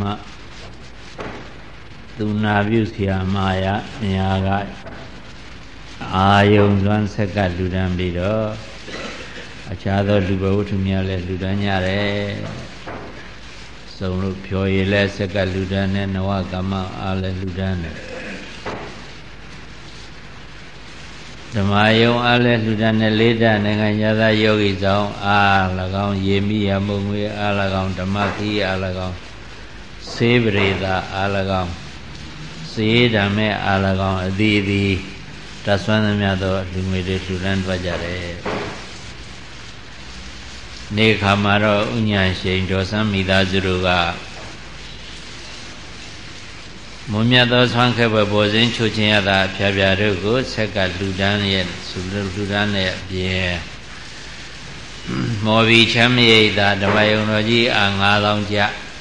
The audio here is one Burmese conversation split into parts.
မှသူနာပြုဆရာမယအများကအာယုံစွမ်းဆက်ကလူဒန်းပြီးတော့အခြားသောလူဘဝတ္ထုများလည်းလူဒန်းကြတယ်စုံလို့ဖြော်ရည်လဲဆက်ကလူဒန်းနဲ့နဝကမ္မအားလည်းလူဒန်းတယ်ဓမ္မယုံအားလည်းလူဒန်းနဲ့လေးဓာတ်နိုင်ငံရသယောဂီဆောင်အား၎င်းယေမိယမုံငွေအား၎င်းဓမ္မခိအား၎င်း စေပရိသအား၎င်းစေဓမ္မဲအား၎င်းအသည်သည်တဆွမ်းသမျှသောလူငွေတွေလှူဒန်းသွားကြတယ်နေခါမှာတော့ဥညာရှိန်ဒေါ်ဆန်းမိသားစုတို့ကမွန်မြတ်သောဆွမ်းခဲ့ပွဲပေါ်စဉ်ချုပ်ခြင်းရတာဖျားဖျားတို့ကိုဆက်ကလူဒန်းရဲ့လူလူဒန်းရဲ့အပြင်မော်ဘီချမ်းမြေသာဓမ္မယုံတော်ကြီးအာ9000ကျဆ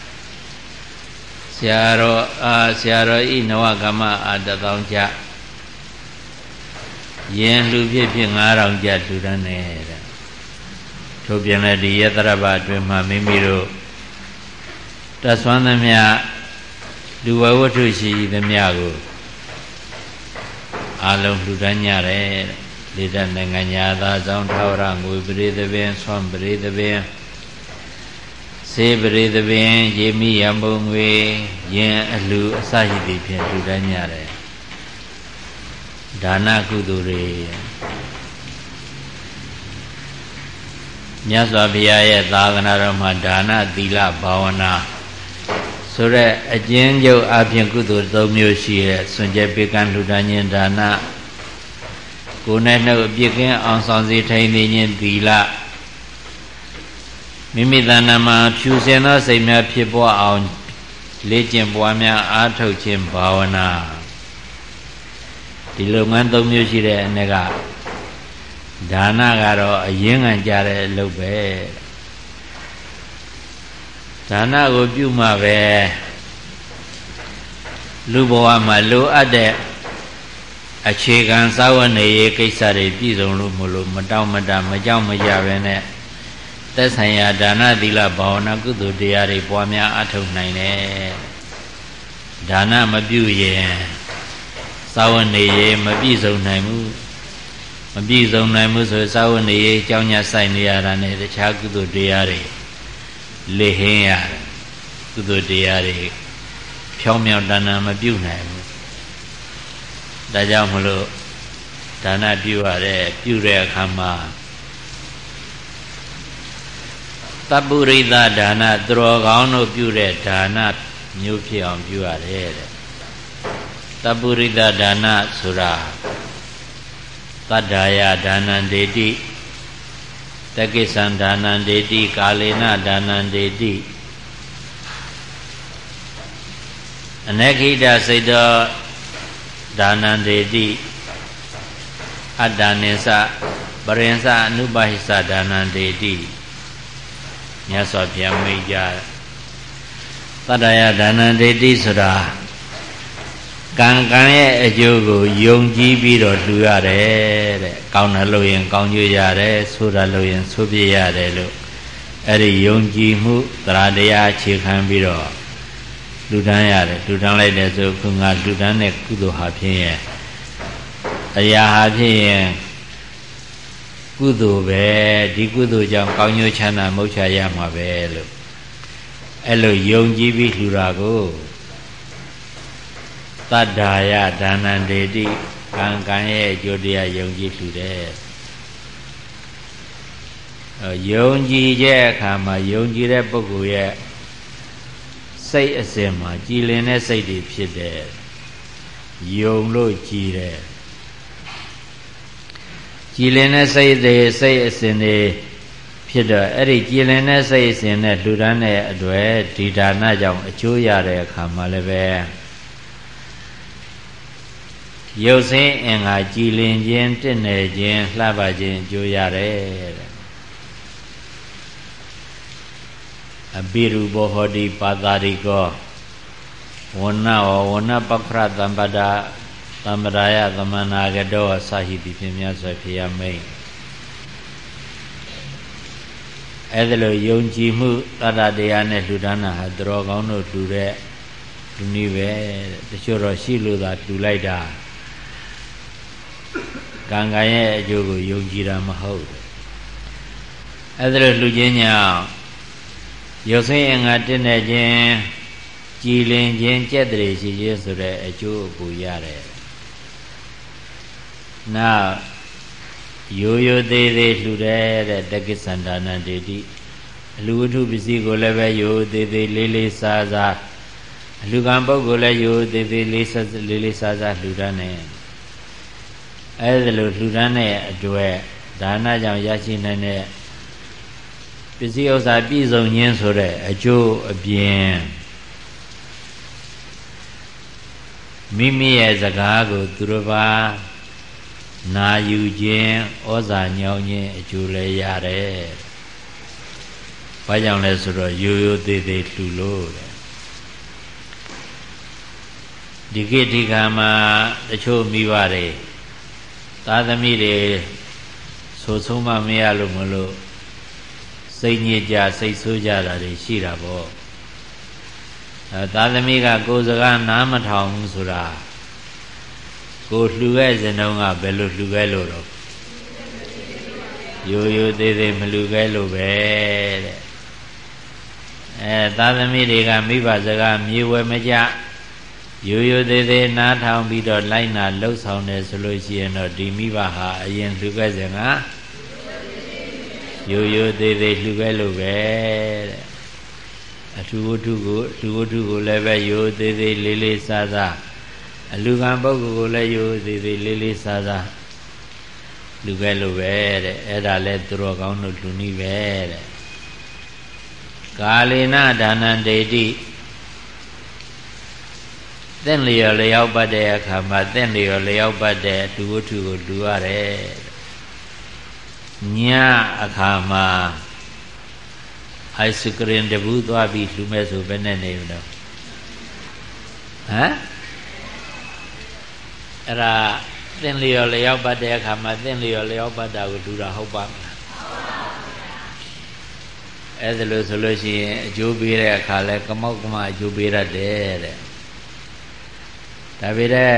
ရာတော်အာဆရာတော်ဤနဝကမ္မအာ1000ကျယင်လူဖြစ်ဖြစ်9000ကျလူဒန်းနေတဲ့ထို့ပြင်လည်းဒီယတရဘအတွင်းမှာမိမိတို့တဆွမ်းသမျှလူဝဝတ္ထုရှိသမျှကိုအလုံးလှူဒန်းကြတယ်လေတနိုင်ငံညာသာဆောင်ထာဝရငွေပရိသပင်ဆွမ်းပရိသပင် စေပရိသပင်ရေမိယံပုံငွေယင်အလူအစရှိသည်ဖြင့်လှူဒန်းကြတယ်ဒါနကုသိုလ်တွေမြတ်စွာဘုရားရဲ့သာသနာတော်မှာဒါနသီလဘာဝနာဆိုတဲ့အကျဉ်းချုပ်အပြင်ကုသိုလ်၃မျိုးရှိတဲ့စွန့်ကြဲပေကံလှူဒါန်းခြင်းဒါနကိုယ်နဲ့နှုတ်အပြစ်ကင်းအောင်ဆောင်စေထိုင်နေခြင်းသီလ မိမိတဏ္ဍာမှာဖြူစင်သောစိတ်များဖြစ်ပေါ်အောင်လေ့ကျင့်ပွားများအားထုတ်ခြင်းဘာဝနာဒီလုပ်ငန်း၃မျိုးရှိတဲ့အနေကဒါနကတော့အရင်ကကြတဲ့အလုပ်ပဲဒါနကိုပြုမှပဲလူဘဝမှာလိုအပ်တဲ့အခြေခံစာဝတ်နေရေးကိစ္စတွေပြည့်စုံလို့မလို့မတောင့်မတမကြောက်မကြပဲနဲ့ သက်ဆိုင်ရာဒါနသီလဘာဝနာကုသိုလ်တရားတွေပွားများအထောက်နိုင်တယ်ဒါနမပြုရင်စာဝတ်နေရေးမပြည့်စုံနိုင်ဘူးမပြည့်စုံနိုင်မှုဆိုစာဝတ်နေရေးအကြောင်းညာဆိုင်နေရတာနဲ့တခြားကုသိုလ်တရားတွေလေဟင်းရတယ်ကုသိုလ်တရားတွေဖြောင်းမြောင်တဏ္ဍာမပြုတ်နိုင်ဘူးဒါကြောင့်မလို့ဒါနပြုရတဲ့ပြုတဲ့အခါမှာ တပ္ပုရိသဒါနသူတော်ကောင်းတို့ပြုတဲ့ဒါနမျိုးဖြစ်အောင်ပြုရတယ်တဲ့တပ္ပုရိသဒါနဆိုတာတတ္ထာယဒါနံဒေတိတကိစ္ဆံဒါနံဒေတိကာလေနဒါနံဒေတိအနခိတစိတ်တော်ဒါနံဒေတိအတ္တနိသပရိသအနုပါဟိသဒါနံဒေတိ မြတ်စွာဘုရားမိတ်ကြတတ္တယဒါနံဒေတိဆိုတာကံကံရဲ့အကျိုးကိုယုံကြည်ပြီးတော့လှူရတယ်တဲ့ကောင်းတယ်လို့ရင် ကောင်းကျိုးရတယ်ဆိုးတယ်လို့ရင်ဆိုးပြရတယ်လို့အဲ့ဒီယုံကြည်မှုတရားတရားအခြေခံပြီးတော့လူတန်းရတယ်လူတန်းလိုက်တယ်ဆိုခုငါလူတန်းတဲ့ကုသိုလ်ဟာဖြစ်ရင်အရာဟာဖြစ်ရင် ကုသိုလ်ပဲဒီကုသိုလ်ကြောင့်ကောင်းကျိုးချမ်းသာမုတ်ချရမှာပဲလို့အဲ့လိုယုံကြည်ပြီးလှူတာကိုတတ္တာယဒါနံဒေတိကံကံရဲ့အကျိုးတရားယုံကြည်လှူတယ်ယုံကြည်တဲ့အခါမှာယုံကြည်တဲ့ပုဂ္ဂိုလ်ရဲ့စိတ်အစဉ်မှာကြည်လင်တဲ့စိတ်တွေဖြစ်တယ်ယုံလို့ကြည်တယ် ကြည်လင်တဲ့စိတ်တွေစိတ်အစဉ်တွေဖြစ်တော့အဲ့ဒီကြည်လင်တဲ့စိတ်အစဉ်နဲ့လှူဒန်းတဲ့အတွေ့ဒီဒါနကြောင့်အကျိုးရတဲ့အခါမှာလည်းပဲရုပ်ဆင်းအင်္ဂါကြည်လင်ခြင်းတင့်တယ်ခြင်းလှပခြင်းကြိုးရတယ်တဲ့အဘိရူဘောဟောတိပါတာရိကောဝဏဝဝဏပခရသမ္ပဒ သမ္ပရာယသမနာကတောအစဟိတိဖြင့်မြတ်စွာဘုရားမိတ်အဲ့ဒါလိုယုံကြည်မှုတတ္တတရားနဲ့လှူဒါန်းတာဟာတတော်ကောင်းတို့လှူတဲ့လူနည်းပဲတချို့တော့ရှိလို့သာလှူလိုက်တာကံကံရဲ့အကျိုးကိုယုံကြည်တာမဟုတ်အဲ့ဒါလိုလှူခြင်းကြောင့်ရုပ်ဆင်းအင်္ဂါတင်းနေခြင်းကြည်လင်ခြင်းကြက်တည်းရှိခြင်းဆိုတဲ့အကျိုးအပူရတယ် နောက်ရိုးရိုးသေးသေးလှူတဲ့တဲ့တက္ကသန္တာနံတေတိအလူဝတ္ထုပစ္စည်းကိုလည်းပဲရိုးသေးသေးလေးလေးစားစားအလူကံပုဂ္ဂိုလ်လည်းရိုးသေးသေးလေးစားလေးလေးစားစားလှူဒန်းနေအဲဒါလိုလှူဒန်းတဲ့အတွက်ဒါနကြောင့်ရရှိနိုင်တဲ့ပစ္စည်းဥစ္စာပြည့်စုံခြင်းဆိုတဲ့အကျိုးအပြင်မိမိရဲ့စကားကိုသူတစ်ပါး နာယူခြင်းဩဇာညောင်းခြင်းအကျိုးလည်းရတယ်။ဘာကြောင့်လဲဆိုတော့ရိုးရိုးသေးသေးလှူလို့တဲ့ဒီကိဒီကမှာတချို့မိပါတယ်သာသမီတွေဆိုဆုံးမမရလို့မလို့စိတ်ညစ်ကြစိတ်ဆိုးကြတာတွေရှိတာပေါ့အဲသာသမီကကိုယ်စကားနားမထောင်ဘူးဆိုတာ ကိုလှူခဲ့စဉ်တုန်းကဘယ်လိုလှူခဲ့လို့တော့ရိုးရိုးသေးသေးမလှူခဲ့လို့ပဲတဲ့အဲသာသမီတွေကမိဘစကားမြေဝဲမကြရိုးရိုးသေးသေးနားထောင်ပြီးတော့လိုက်နာလှုပ်ဆောင်တယ်ဆိုလို့ရှိရင်တော့ဒီမိဘဟာအရင်လှူခဲ့စဉ်ကရိုးရိုးသေးသေးလှူခဲ့လို့ပဲတဲ့အထူးဝတ္ထုကိုအထူးဝတ္ထုကိုလည်းပဲရိုးသေးသေးလေးလေးစားစား အလူကံပုဂ္ဂိုလ်ကိုလည်းရိုးသေးသေးလေးလေးစားစားလူပဲလို့ပဲတဲ့အဲ့ဒါလဲသူတော်ကောင်းတို့လူနည်းပဲတဲ့ကာလေနဒါနံဒေတိသင့်လျော်လျောက်ပတ်တဲ့အခါမှာသင့်လျော်လျောက်ပတ်တဲ့လူဝတ္ထုကိုလူရတယ်ညအခါမှာအိုက်စကရင်တဘူးသွားပြီးလူမဲ့ဆိုဘယ်နဲ့နေမလို့ဟမ် အဲ့ဒါသင်လျော်လျောက်ပတ်တဲ့အခါမှာသင်လျော်လျောက်ပတ်တာကိုလူတာဟုတ်ပါမလားအဲ့ဒါလို့ဆိုလို့ရှိရင်အကျိုးပေးတဲ့အခါလဲကမောက်ကမအကျိုးပေးရတယ်တဲ့ဒါပေမဲ့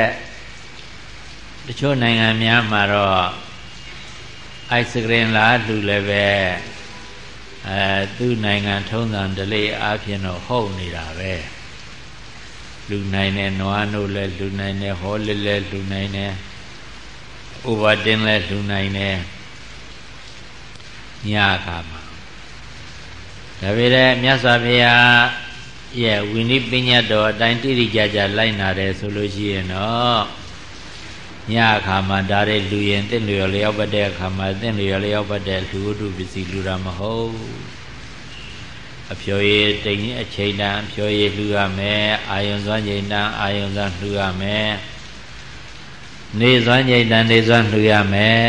တချို့နိုင်ငံများမှာတော့အိုက်စကရင်လာလူလည်းပဲအဲသူ့နိုင်ငံထုံးစံဓလေ့အားဖြင့်တော့ဟုတ်နေတာပဲ လူနိုင်တယ်နွားနို့လည်းလူနိုင်တယ်ဟောလစ်လည်းလူနိုင်တယ်ဥပတင်လည်းလူနိုင်တယ်ညခါမှာဒါပေမဲ့မြတ်စွာဘုရားရဲ့ဝိနည်းပညာတော်အတိုင်းတိတိကျကျလိုက်နာတယ်ဆိုလို့ရှိရင်တော့ညအခါမှာဒါတွေလူရင်တင့်လျော်လျောက်ပတ်တဲ့အခါမှာတင့်လျော်လျောက်ပတ်တဲ့လူဝတ္ထုပစ္စည်းလူတာမဟုတ် အဖြောရည်တိမ်အချိန်တန်အဖြောရည်လှူရမယ်အာယုံစွမ်းချိန်တန်အာယုံစွမ်းလှူရမယ်နေစွမ်းချိန်တန်နေစွမ်းလှူရမယ်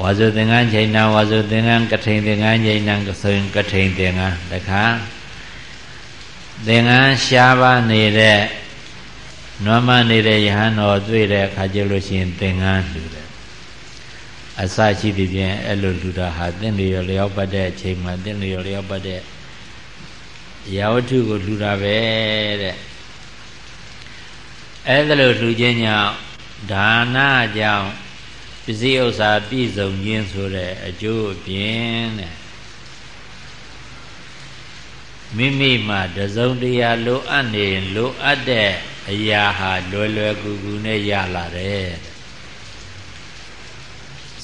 ဝါဇုသင်္ကန်းချိန်တန်ဝါဇုသင်္ကန်းကထိန်သင်္ကန်းချိန်တန်ကဆိုရင်ကထိန်သင်္ကန်းတခါသင်္ကန်းရှားပါနေတဲ့နွမ်းမနေတဲ့ယဟန်တော်တွေ့တဲ့အခါကျလို့ရှိရင်သင်္ကန်းလှူတယ် အစရှိသည်ဖြင့်အဲ့လိုလူတာဟာသင်လျော်လျောက်ပတ်တဲ့အချိန်မှာသင်လျော်လျောက်ပတ်တဲ့ရာဝတ္ထုကိုလှူတာပဲတဲ့အဲ့ဒါလိုလှူခြင်းကြောင့်ဒါနကြောင့်ပစ္စည်းဥစ္စာပြည့်စုံခြင်းဆိုတဲ့အကျိုးအပြင်တဲ့မိမိမှာတစုံတရာလိုအပ်နေလိုအပ်တဲ့အရာဟာလွယ်လွယ်ကူကူနဲ့ရလာတယ်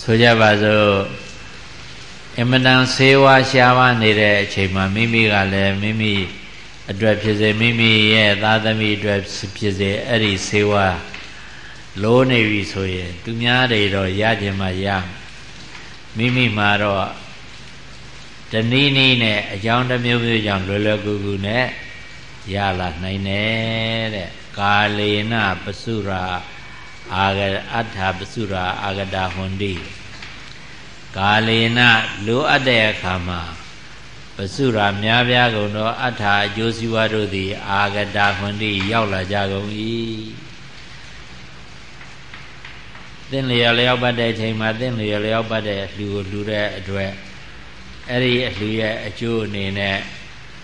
ဆိုကြပါစို့အမတန်ဆေးဝါးရှားပါနေတဲ့အချိန်မှာမိမိကလည်းမိမိအတွက်ဖြစ်စေမိမိရဲ့သားသမီးအတွက်ဖြစ်စေအဲ့ဒီဆေးဝါးလိုးနေပြီဆိုရင် သူများတွေတော့ရခြင်းမှရမိမိမှာတော့တနည်းနည်းနဲ့အကြောင်းတစ်မျိုးမျိုးကြောင့်လွယ်လွယ်ကူကူနဲ့ရလာနိုင်တယ်တဲ့ကာလေနပစုရာ အာဂအဋ္ဌပစုရာအာဂတာဟွန်တိကာလေနလိုအပ်တဲ့အခါမှာပစုရာများပြားကုန်သောအဋ္ဌအကျိုးစီးပွားတို့သည် အာဂတာဟွန်တိရောက်လာကြကုန်၏သင်လျော်လျောက်ပတ်တဲ့အချိန်မှာသင်လျော်လျောက်ပတ်တဲ့လူကိုလူတဲ့အတွက်အဲ့ဒီအလှရဲ့အကျိုးအနေနဲ့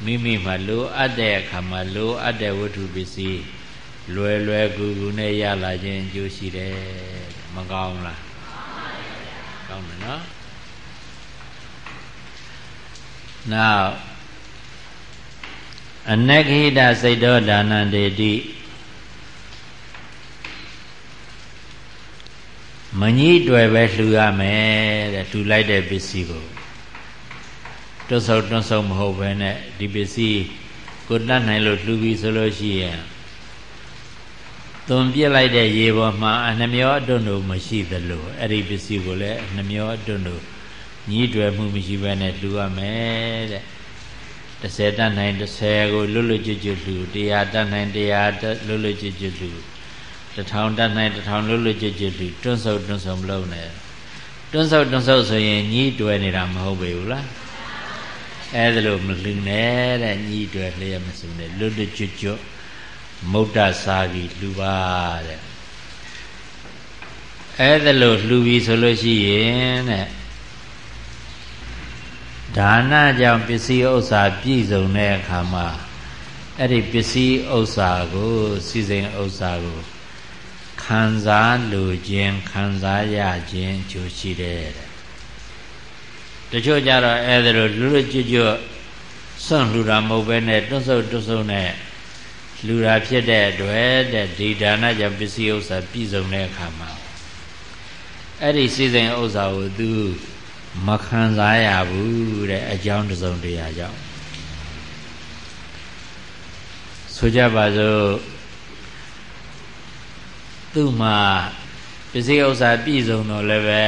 မိမိမှာလိုအပ်တဲ့အခါမှာလိုအပ်တဲ့ဝတ္ထုပစ္စည်း လွယ်လွယ်ကူကူနဲ့ရလာခြင်းအကျိုးရှိတယ်မကောင်းလားကောင်းတယ်နော်နောက်အနခိတစိတ်တော်ဒါနန္တေတိမကြီးတွေ့ပဲလှူရမယ်တဲ့လှူလိုက်တဲ့ပစ္စည်းကိုတွတ်ဆုပ်တွတ်ဆုပ်မဟုတ်ဘဲနဲ့ဒီပစ္စည်းကိုတတ်နိုင်လို့လှူပြီးဆိုလို့ရှိရင် သွန်ပြစ်လိုက်တဲ့ရေပေါ်မှာအနှမျောအတွန်းတို့မရှိသလိုအဲ့ဒီပစ္စည်းကိုလည်းအနှမျောအတွန်းတို့ညီးတွယ်မှုမရှိဘဲနဲ့လှူရမယ်တဲ့30တတ်နိုင်30ကိုလွတ်လွတ်ကျွတ်ကျွတ်လှူ100တတ်နိုင်100လွတ်လွတ်ကျွတ်ကျွတ်လှူ1000တတ်နိုင်1000လွတ်လွတ်ကျွတ်ကျွတ်လှူတွန်းဆုပ်တွန်းဆုပ်မလုပ်နဲ့တွန်းဆုပ်တွန်းဆုပ်ဆိုရင်ညီးတွယ်နေတာမဟုတ်ပေဘူးလားအဲ့ဒါလို့မလှူနဲ့တဲ့ညီးတွယ်လျက်မစုံနဲ့လွတ်လွတ်ကျွတ်ကျွတ် မုဒ္ဒစာကြီးလှူပါတဲ့အဲ့ဒါလို့လှူပြီဆိုလို့ရှိရင်တဲ့ဒါနကြောင့်ပစ္စည်းဥစ္စာပြည့်စုံတဲ့အခါမှာအဲ့ဒီပစ္စည်းဥစ္စာကိုစီစဉ်ဥစ္စာကိုခံစားလိုခြင်းခံစားရခြင်းကြိုရှိတယ်တဲ့တချို့ကြတော့အဲ့ဒါလိုလူလူကျွတ်ကျွတ်စွန့်လှူတာမဟုတ်ပဲနဲ့တွတ်ဆုပ်တွတ်ဆုပ်နဲ့ လူတာဖြစ်တဲ့အတွက်တဲ့ဒီဒါနကြောင့်ပစ္စည်းဥစ္စာပြည့်စုံတဲ့အခါမှာအဲ့ဒီစီစဉ်ဥစ္စာကိုသူမခံစားရဘူးတဲ့အကြောင်းတစုံတရာကြောင့်ဆိုကြပါစို့သူ့မှာပစ္စည်းဥစ္စာပြည့်စုံတော့လည်းပဲ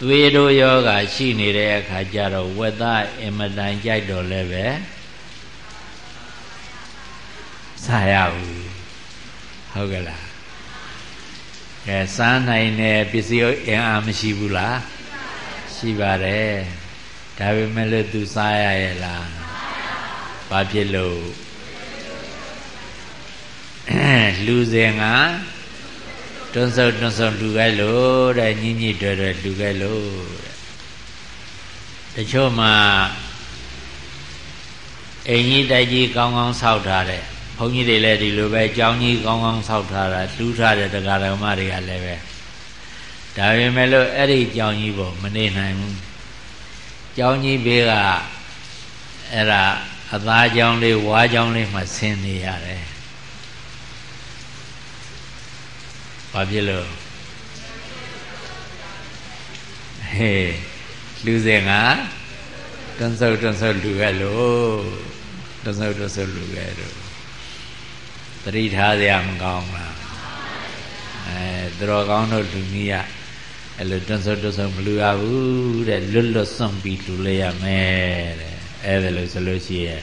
သွေးတို့ယောဂရှိနေတဲ့အခါကျတော့ဝက်သားအင်မတန်ကြိုက်တော့လည်းပဲ စားရဘူးဟုတ်ကဲ့လားကဲစားနိုင်တဲ့ပစ္စည်းအင်အားမရှိဘူးလားရှိပါတယ်ဒါပေမဲ့လို့သူစားရရဲ့လားဘာဖြစ်လို့လူစဉ်ကတွန်းဆုပ်တွန်းဆုပ်လူခဲ့လို့တဲ့ညင်ညစ်တွေ့တွေ့လူခဲ့လို့တဲ့တချို့မှာအိမ်ကြီးတိုက်ကြီးကောင်းကောင်းဆောက်ထားတယ် ဘုန်းကြီးတွေလည်းဒီလိုပဲကြောင်းကြီးကောင်းကောင်းဆောက်ထားတာတူးထားတဲ့တရားဓမ္မတွေကလည်းပဲဒါပေမဲ့လို့အဲ့ဒီကြောင်းကြီးပေါ်မနေနိုင်ဘူးကြောင်းကြီးဘေးကအဲ့ဒါအသားကြောင်းလေးဝါကြောင်းလေးမှဆင်းနေရတယ်ဘာဖြစ်လို့ဟေးလူစင်ကတွန်းဆုပ်တွန်းဆုပ်လူရဲ့လို့တွန်းဆုပ်တွန်းဆုပ်လူရဲ့လို့ သတိထားစရာမကောင်းလားအဲသူတော်ကောင်းတို့လူကြီးကအဲ့လိုတွန်းဆုပ်တွန်းဆုပ်မလူရဘူးတဲ့လွတ်လွတ်စွန့်ပြီးလူလိုက်ရမယ်တဲ့အဲ့ဒါလို့ဆိုလို့ရှိရင်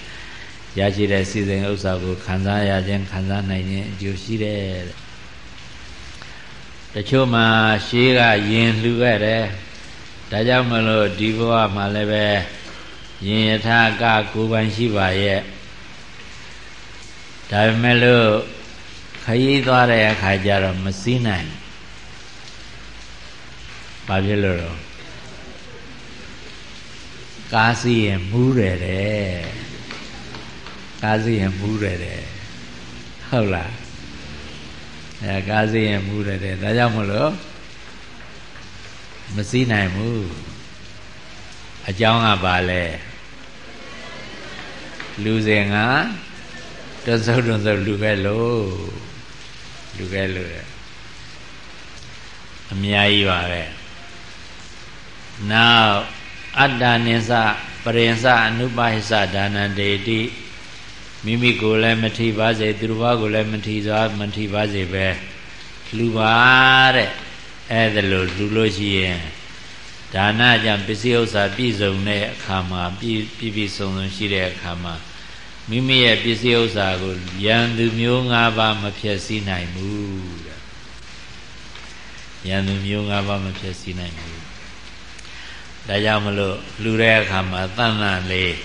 ရရှိတဲ့စီစဉ်ဥစ္စာကိုခံစားရခြင်းခံစားနိုင်ခြင်းအကျိုးရှိတယ်တဲ့တချို့မှာရှေးကယင်လှူခဲ့တယ်ဒါကြောင့်မလို့ဒီဘဝမှာလည်းပဲယင်ယထာကကိုယ်ပိုင်ရှိပါရဲ့ ဒါပေမဲ့လို့ခရီးသွားတဲ့အခါကျတော့မစည်းနိုင်ဘာဖြစ်လို့တော့ကားစီးရင်မူးတယ်တဲ့ကားစီးရင်မူးတယ်တဲ့ဟုတ်လားအဲကားစီးရင်မူးတယ်တဲ့ဒါကြောင့်မလို့မစည်းနိုင်ဘူးအကြောင်းကဘာလဲလူစဉ်က တွန်းဆုပ်တွန်းဆုပ်လူခဲ့လို့လူခဲ့လို့အများကြီးပါပဲနောက်အတ္တနိသပရိဉ္စအနုပါဟိသဒါနတေတိမိမိကိုယ်လည်းမထိပါစေသူတစ်ပါးကိုလည်းမထိစွာမထိပါစေပဲလူပါတဲ့အဲ့ဒါလို့လူလို့ရှိရင်ဒါနကြောင့်ပစ္စည်းဥစ္စာပြည့်စုံတဲ့အခါမှာပြည့်ပြည့်ပြည့်စုံစုံရှိတဲ့အခါမှာ မိမိရဲ့ပစ္စည်းဥစ္စာကိုယံသူမျိုး၅ပါးမဖြစ်စည်းနိုင်ဘူးတဲ့ယံသူမျိုး၅ပါးမဖြစ်စည်းနိုင်ဘူးဒါကြောင့်မလို့လှူတဲ့အခါမှာတန်တန်လေး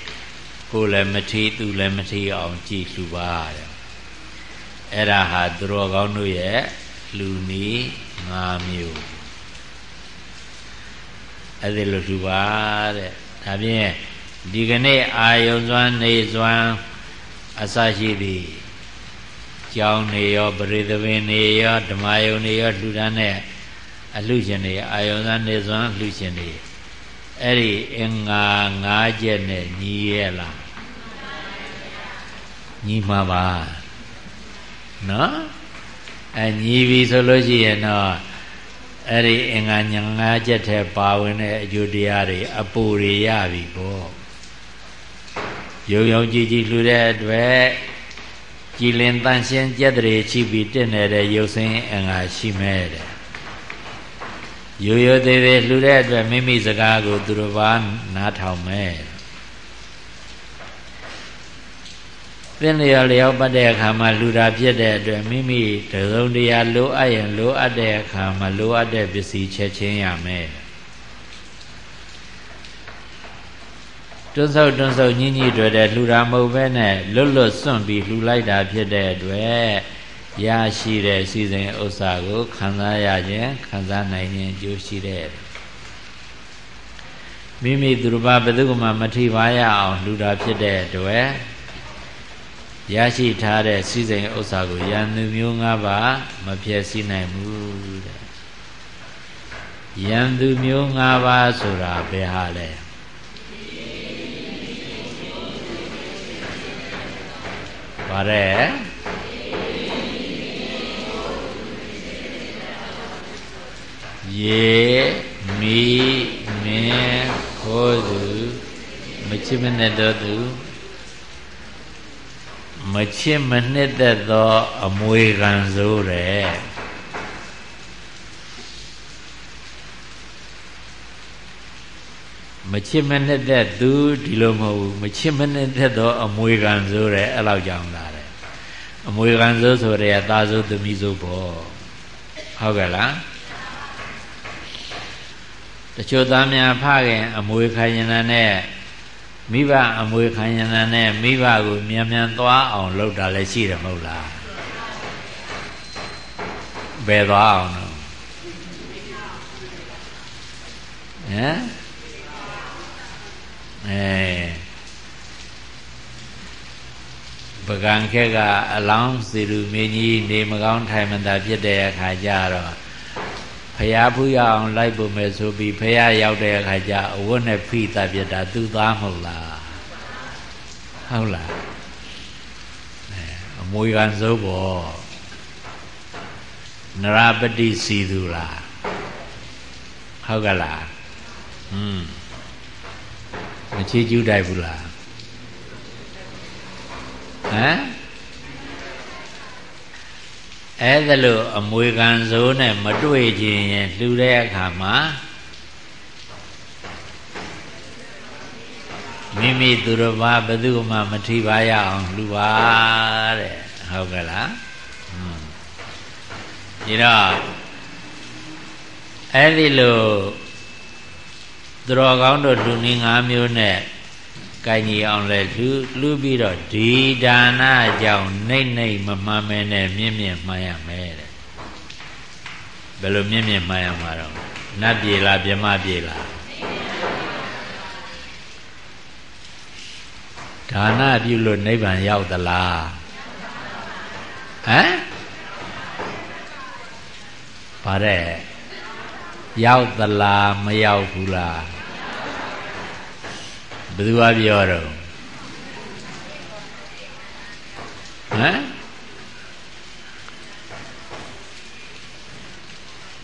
ကိုယ်လည်းမထီသူလည်းမထီအောင်ကြည်လှူပါတဲ့အဲ့ဒါဟာသူတော်ကောင်းတို့ရဲ့လှူနည်း၅မျိုးအဲ့ဒီလိုလှူပါတဲ့ဒါဖြင့်ဒီကနေ့အာယုံစွမ်းနေစွမ်း အစရှိသည်ကြောင်းနေရောပရိသပင်နေရောဓမ္မယုံနေရောလှူဒန်းတဲ့အလှရှင်တွေအာယုံစွမ်းနေစွမ်းလှူရှင်တွေအဲ့ဒီအင်္ဂါ၅ချက်နဲ့ညီရဲ့လားညီမှာပါနော်အညီပြီဆိုလို့ရှိရင်တော့အဲ့ဒီအင်္ဂါညာ၅ချက်ထဲပါဝင်တဲ့အကျိုးတရားတွေအပူတွေရပြီပေါ့ ယုံယုံကြည်ကြည်လှူတဲ့အတွက်ကြည်လင်တန်ရှင်းကြက်တွေချိပြီးတင့်နေတဲ့ရုပ်စင်းအင်္ဂါရှိမဲ့တဲ့ရိုးရိုးသေးသေးလှူတဲ့အတွက်မိမိစကားကိုသူတစ်ပါးနားထောင်မဲ့သင်လျော်လျော်ပတ်တဲ့အခါမှာလူတာဖြစ်တဲ့အတွက်မိမိတစုံတရာလိုအပ်ရင်လိုအပ်တဲ့အခါမှာလိုအပ်တဲ့ပစ္စည်းချက်ချင်းရမယ် တွန်းဆုပ်တွန်းဆုပ်ညှိညှိတွေ့တဲ့လှူတာမဟုတ်ပဲနဲ့လွတ်လွတ်စွန့်ပြီးလှူလိုက်တာဖြစ်တဲ့အတွက်ရရှိတဲ့စီစဉ်ဥစ္စာကိုခံစားရခြင်းခံစားနိုင်ခြင်းအကျိုးရှိတဲ့မိမိသူတစ်ပါးဘယ်သူမှမထိပါရအောင်လှူတာဖြစ်တဲ့အတွက်ရရှိထားတဲ့စီစဉ်ဥစ္စာကိုယန္တုမျိုး၅ပါးမဖြစ်စည်းနိုင်ဘူးတဲ့ယန္တုမျိုး၅ပါးဆိုတာဘယ်ဟာလဲ ပါတယ်ရေမီမင်းခိုးသူမချစ်မနဲ့တော့သူမချစ်မနှစ်သက်သော အမွေခံစိုးတဲ့ မချစ်မနှစ်သက်သူဒီလိုမဟုတ်ဘူးမချစ်မနှစ်သက်သောအမွေခံစိုးတဲ့အဲ့လောက်ကြောင်းလာတယ်အမွေခံစိုးဆိုတဲ့သာစိုးသမီးစိုးပေါ့ဟုတ်ကဲ့လားတချို့သားများဖခင်အမွေခံရင်နဲ့မိဘအမွေခံရဏနဲ့မိဘကိုမြန်မြန်သွားအောင်လုပ်တာလည်းရှိတယ်မဟုတ်လားဘယ်သွားအောင်လဲဟမ် အဲပကံခက်ကအလောင်းစီလူမင်းကြီးနေမကောင်းထိုင်မသာဖြစ်တဲ့အခါကျတော့ဖះဖူးရအောင်လိုက်ပုံမဲ့ဆိုပြီးဖះရောက်တဲ့အခါကျအဝတ်နဲ့ဖိသပြတာသူသားမဟုတ်လားဟုတ်လားအမွေကန်စိုးပေါ့နရပတိစီသူလားဟုတ်ကလားဟွန်းမ ချီးကျူးတိုက်ဘူးလားဟမ်အဲ့ဒါလို့အမွေခံစိုးနဲ့မတွေ့ခြင်းရင်လှူတဲ့အခါမှာမိမိသူတော်ဘာဘယ်သူမှမထိပါရအောင်လှူပါတဲ့ဟုတ်ကဲ့လားอืมဒီတော့အဲ့ဒီလို သူတော်ကောင်းတို့လူနည်း၅မျိုးနဲ့ကိုင်ကြီးအောင်လဲလှူလှူပြီးတော့ဒီဒါနကြောင့်နှိမ့်နှိမ့်မမှန်မဲနဲ့မြင့်မြင့်မှန်ရမယ်တဲ့ဘယ်လိုမြင့်မြင့်မှန်ရမှာတော့နတ်ပြေလားမြမပြေလားဒါနပြုလို့နိဗ္ဗာန်ရောက်သလားဟမ်ဗါတဲ့ ရောက်သလားမရောက်ဘူးလားဘယ်သူကပြောတော့ဟမ်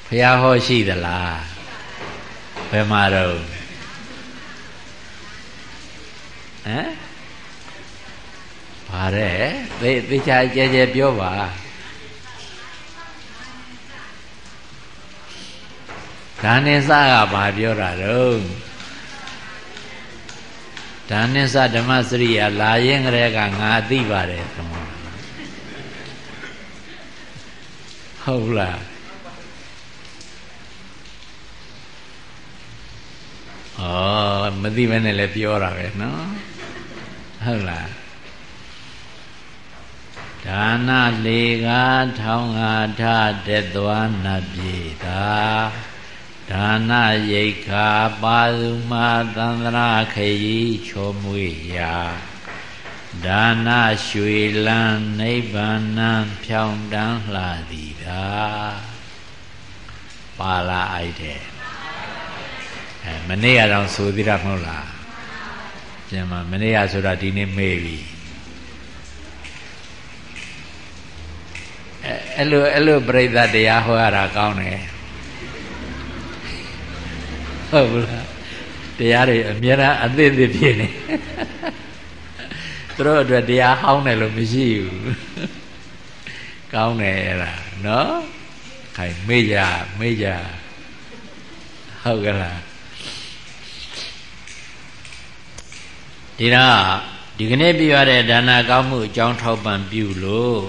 ဖះဟောရှိသလားဘယ်မှာတော့ဟမ်ပါတဲ့သေသေချာကြဲကြဲပြောပါ ဒါနဲ့စကဘာပြောတာတော့ဒါနဲ့စဓမ္မစရိယာလာရင်ကလေးကငါသိပါတယ်ဆိုဟုတ်လားဩမသိဘဲနဲ့လည်းပြောတာပဲနော်ဟုတ်လားဒါနလေကားထောင်းငါထတက်သွားနတ်ပြေသာ ဒါနရိတ်ခာပါစုမာသန္တရာခရီချောမွေရာဒါနရွှေလန်းနိဗ္ဗာန်ဖြောင်းတန်းလှသည်သာပါလာအိုက်တဲ့အဲမနေ့ကတော့ဆိုသေးတာမဟုတ်လားပြန်မမနေ့ကဆိုတာဒီနေ့မေ့ပြီအဲအဲ့လိုအဲ့လိုပြိဿတရားဟောရတာကောင်းတယ် ဟုတ်ဘူးလားတရားတွေအများအားအသစ်သစ်ဖြစ်နေသူတို့အတွက်တရားဟောင်းတယ်လို့မရှိဘူးကောင်းတယ်အဲ့ဒါနော်ခိုင်မေ့ကြမေ့ကြဟုတ်ကလားဒီတော့ဒီကနေ့ပြရတဲ့ဒါနကောင်းမှုအကြောင်းထောက်ပံ့ပြုလို့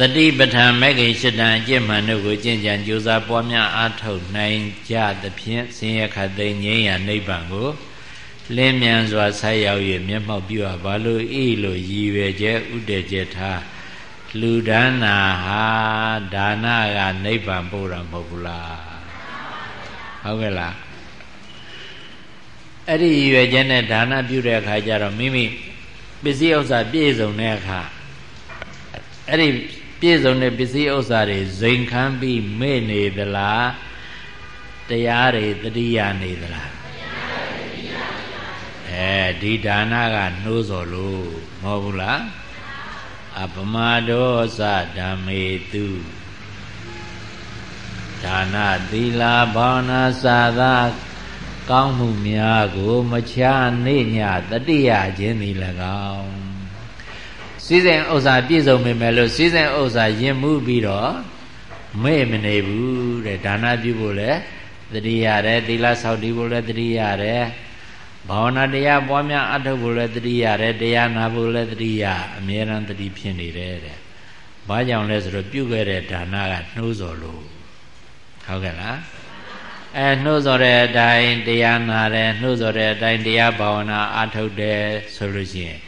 တတိပဋ္ဌာန်မဲ့ခင်ရှစ်တန်အကျင့်မှန်တို့ကိုကျင့်ကြံကြိုးစားပွားများအားထုတ်နိုင်ကြသဖြင့်ဆင်းရဲခတ်သိမ်းငြိမ်းရာနိဗ္ဗာန်ကိုလင်းမြန်စွာဆက်ရောက်၍မျက်မှောက်ပြုအပ်ပါလို့ဤလိုရည်ရွယ်ချက်ဥတည်ချက်ထားလူဒါနာဟာဒါနကနိဗ္ဗာန်ပို့တာမဟုတ်ဘူးလားဟုတ်ကဲ့လားအဲ့ဒီရည်ရွယ်ချက်နဲ့ဒါနပြုတဲ့အခါကျတော့မိမိပစ္စည်းဥစ္စာပြည့်စုံတဲ့အခါအဲ့ဒီ ပြည့်စုံတဲ့ပစ္စည်းဥစ္စာတွေဇိမ်ခမ်းပြီးမေ့နေသလားတရားတွေတတိယနေသလားအဲဒီဒါနကနှိုးစော်လို့မဟုတ်ဘူးလားအပမဒောသဓမ္မေတုဒါနသီလဘာဝနာစာသာကောင်းမှုများကို မချာနေညတတိယခြင်းသည်၎င်း စည်းစိမ်ဥစ္စာပြည့်စုံပေမဲ့လို့စည်းစိမ်ဥစ္စာယဉ်မှုပြီးတော့မေ့မနေဘူးတဲ့ဒါနပြုဖို့လဲတတိရတယ်သီလဆောက်တည်ဖို့လဲတတိရတယ်ဘာဝနာတရားပွားများအထုတ်ဖို့လည်းတတိရတယ်တရားနာဖို့လည်းတတိယအမြဲတမ်းတတိဖြစ်နေတယ်တဲ့။ဘာကြောင့်လဲဆိုတော့ပြုခဲ့တဲ့ဒါနကနှိုးစော်လို့ဟုတ်ကဲ့လား။အဲနှိုးစော်တဲ့အတိုင်းတရားနာတယ်နှိုးစော်တဲ့အတိုင်းတရားဘာဝနာအထုတ်တယ်ဆိုလို့ရှိရင်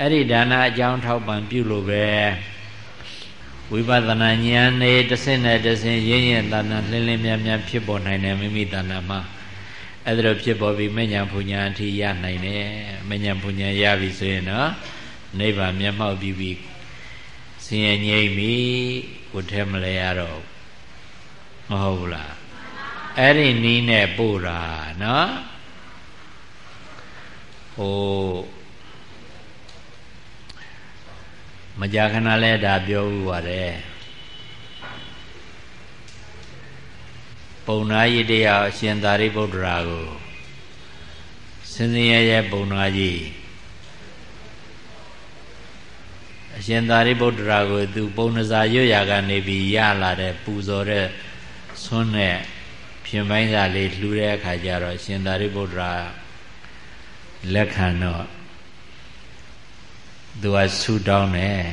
အဲ့ဒီဒါနအကြောင်းထောက်ပံ့ပြုလို့ပဲဝိပဿနာဉာဏ်နဲ့တစ်ဆင့်နဲ့တစ်ဆင့်ရင်းရင်တဏ္ဍလင်းလင်းမြတ်မြတ်ဖြစ်ပေါ်နိုင်တယ်မိမိတဏ္ဍမှာအဲ့ဒါလိုဖြစ်ပေါ်ပြီးမဉ္ဇဉ်ဘုညာအထိရနိုင်တယ်မဉ္ဇဉ်ဘုညာရပြီဆိုရင်တော့နိဗ္ဗာန်မျက်မှောက်ပြီးပြီးဆင်းရဲငြိမ့်ပြီကိုထဲမလဲရတော့မဟုတ်ဘူးလားအဲ့ဒီနီးနဲ့ပို့တာနော်ဟို မကြာခဏလဲဒါပြောဥပါတယ်ပုံနာကြီးတရားအရှင်သာရိပုတ္တရာကိုစင်စင်ရဲရဲပုံနာကြီးအရှင်သာရိပုတ္တရာကိုသူပုံနစာရွတ်ရာကနေပြီးရလာတဲ့ပူဇော်တဲ့ဆွန်းတဲ့ဖြင်ပိုင်းစာလေးလှူတဲ့အခါကျတော့ရှင်သာရိပုတ္တရာလက်ခံတော့ သူကဆူတောင်းတယ်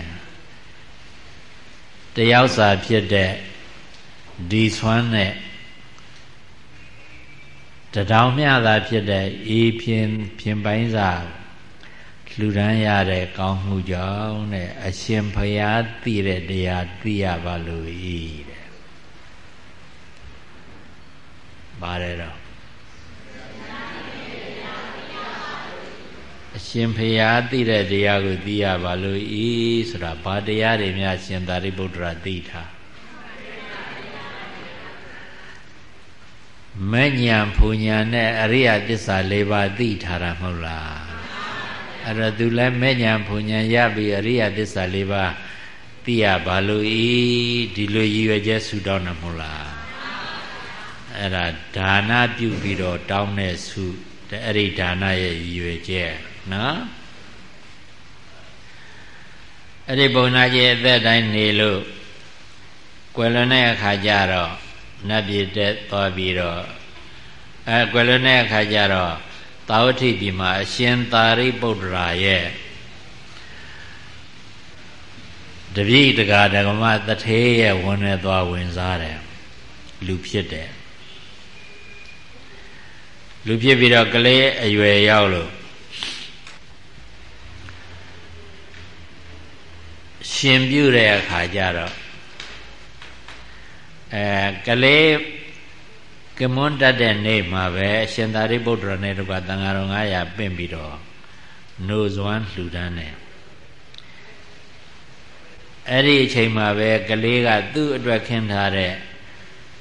တယောက်စာဖြစ်တဲ့ဒီဆွမ်းနဲ့တထောင်မျှသာဖြစ်တဲ့အေးဖြင်ဖြင်ပိုင်းစာလှူဒန်းရတဲ့ကောင်းမှုကြောင့်တဲ့အရှင်ဖရာသိတဲ့တရားသိရပါလို့ဤတဲ့ပါတယ်တော့ ရှင်ဖရာသိတဲ့တရားကိုသိရပါလို့ဤဆိုတာဘာတရားတွေများရှင်သာရိပုတ္တရာသိထားမဉ္ဇဉ်ဖူညာနဲ့အရိယသစ္စာ၄ပါးသိထားတာမဟုတ်လားအဲ့တော့သူလည်းမဉ္ဇဉ်ဖူညာရပြီးအရိယသစ္စာ၄ပါးသိရပါလို့ဤဒီလိုရည်ရွယ်ချက်ဆူတောင်းတာမဟုတ်လားအဲ့ဒါဒါနပြုပြီးတော့တောင်းတဲ့ဆုအဲ့ဒီဒါနရဲ့ရည်ရွယ်ချက် နော်အဲ့ဒီပုံနာကြီးအသက်တိုင်းနေလို့ကွယ်လွန်တဲ့အခါကျတော့နတ်ပြည်တက်သွားပြီးတော့အဲကွယ်လွန်တဲ့အခါကျတော့သာဝတိပြည်မှာအရှင်သာရိပုတ္တရာရဲ့တပည့်တကာဓမ္မတထေးရဲ့ဝင်နေသွားဝင်စားတယ်လူဖြစ်တယ်လူဖြစ်ပြီးတော့ကလေးအရွယ်ရောက်လို့ ရှင်ပြုတဲ့အခါကျတော့အဲကလေးကမွန်းတတ်တဲ့နေ့မှာပဲအရှင်သာရိပုတ္တရာနဲ့တကွာတန်ဃာတော်900ပင့်ပြီးတော့နှုတ်စွမ်းလှူဒန်းတယ်အဲ့ဒီအချိန်မှာပဲကလေးကသူ့အတွက်ခင်းထားတဲ့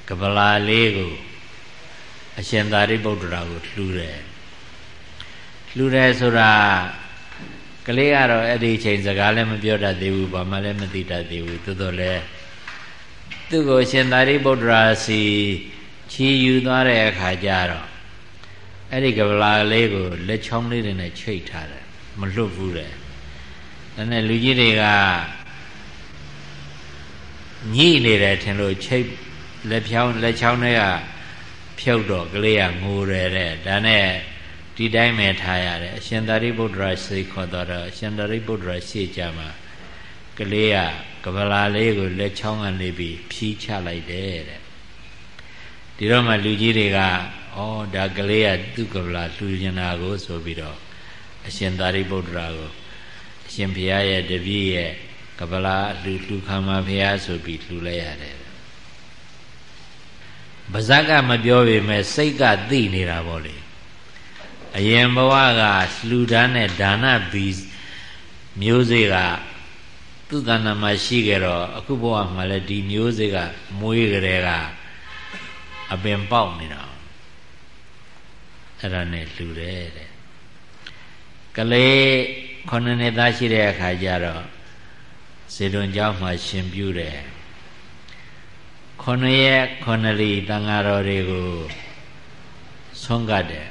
ကပလာလေးကိုအရှင်သာရိပုတ္တရာကိုလှူတယ်လှူတယ်ဆိုတာ ကလေးကတော့အဲ့ဒီအချိန်စကားလည်းမပြောတတ်သေးဘူးဘာမှလည်းမသိတတ်သေးဘူးသို့တော်လည်းသူ့ကိုရှင်သာရိပုတ္တရာစီချီယူသွားတဲ့အခါကျတော့အဲ့ဒီကပလာလေးကိုလက်ချောင်းလေးတွေနဲ့ချိတ်ထားတယ်မလွတ်ဘူးတဲ့ဒါနဲ့လူကြီးတွေကညှိနေတယ်ထင်လို့ချိတ်လက်ဖြောင်းလက်ချောင်းတွေကဖြုတ်တော့ကလေးကငိုတယ်တဲ့ဒါနဲ့ ဒီတိုင်းပဲထားရတယ်အရှင်သာရိပုတ္တရာစိတ်ခေါ်တော့အရှင်သာရိပုတ္တရာရှေ့ကြမှာကလေးကကပလာလေးကိုလက်ချောင်းကနေပြီးဖြီးချလိုက်တယ်တဲ့ဒီတော့မှလူကြီးတွေကဩဒါကလေးကသူ့ကပလာလှူနေတာကိုဆိုပြီးတော့အရှင်သာရိပုတ္တရာကိုအရှင်ဘုရားရဲ့တပည့်ရဲ့ကပလာလူလူခါမဘုရားဆိုပြီးလှူလိုက်ရတယ်ပါဇက်ကမပြောပေမဲ့စိတ်ကသိနေတာပေါ့လေ အရင်ဘဝကလှူဒန်းတဲ့ဒါနဘီမျိုးစေ့ကသူ့တဏ္ဍာမှာရှိကြတော့အခုဘဝမှာလည်းဒီမျိုးစေ့ကမွေးကြတဲ့ကအပင်ပေါက်နေတာအဲ့ဒါနဲ့လှူတယ်တဲ့ကလေးခုနှစ်နှစ်သားရှိတဲ့အခါကျတော့ဇေတွန်ကျောင်းမှာရှင်ပြုတယ်ခုနှစ်ရက်ခုနှစ်လီတန်ဃာတော်တွေကိုဆုံးကတ်တယ်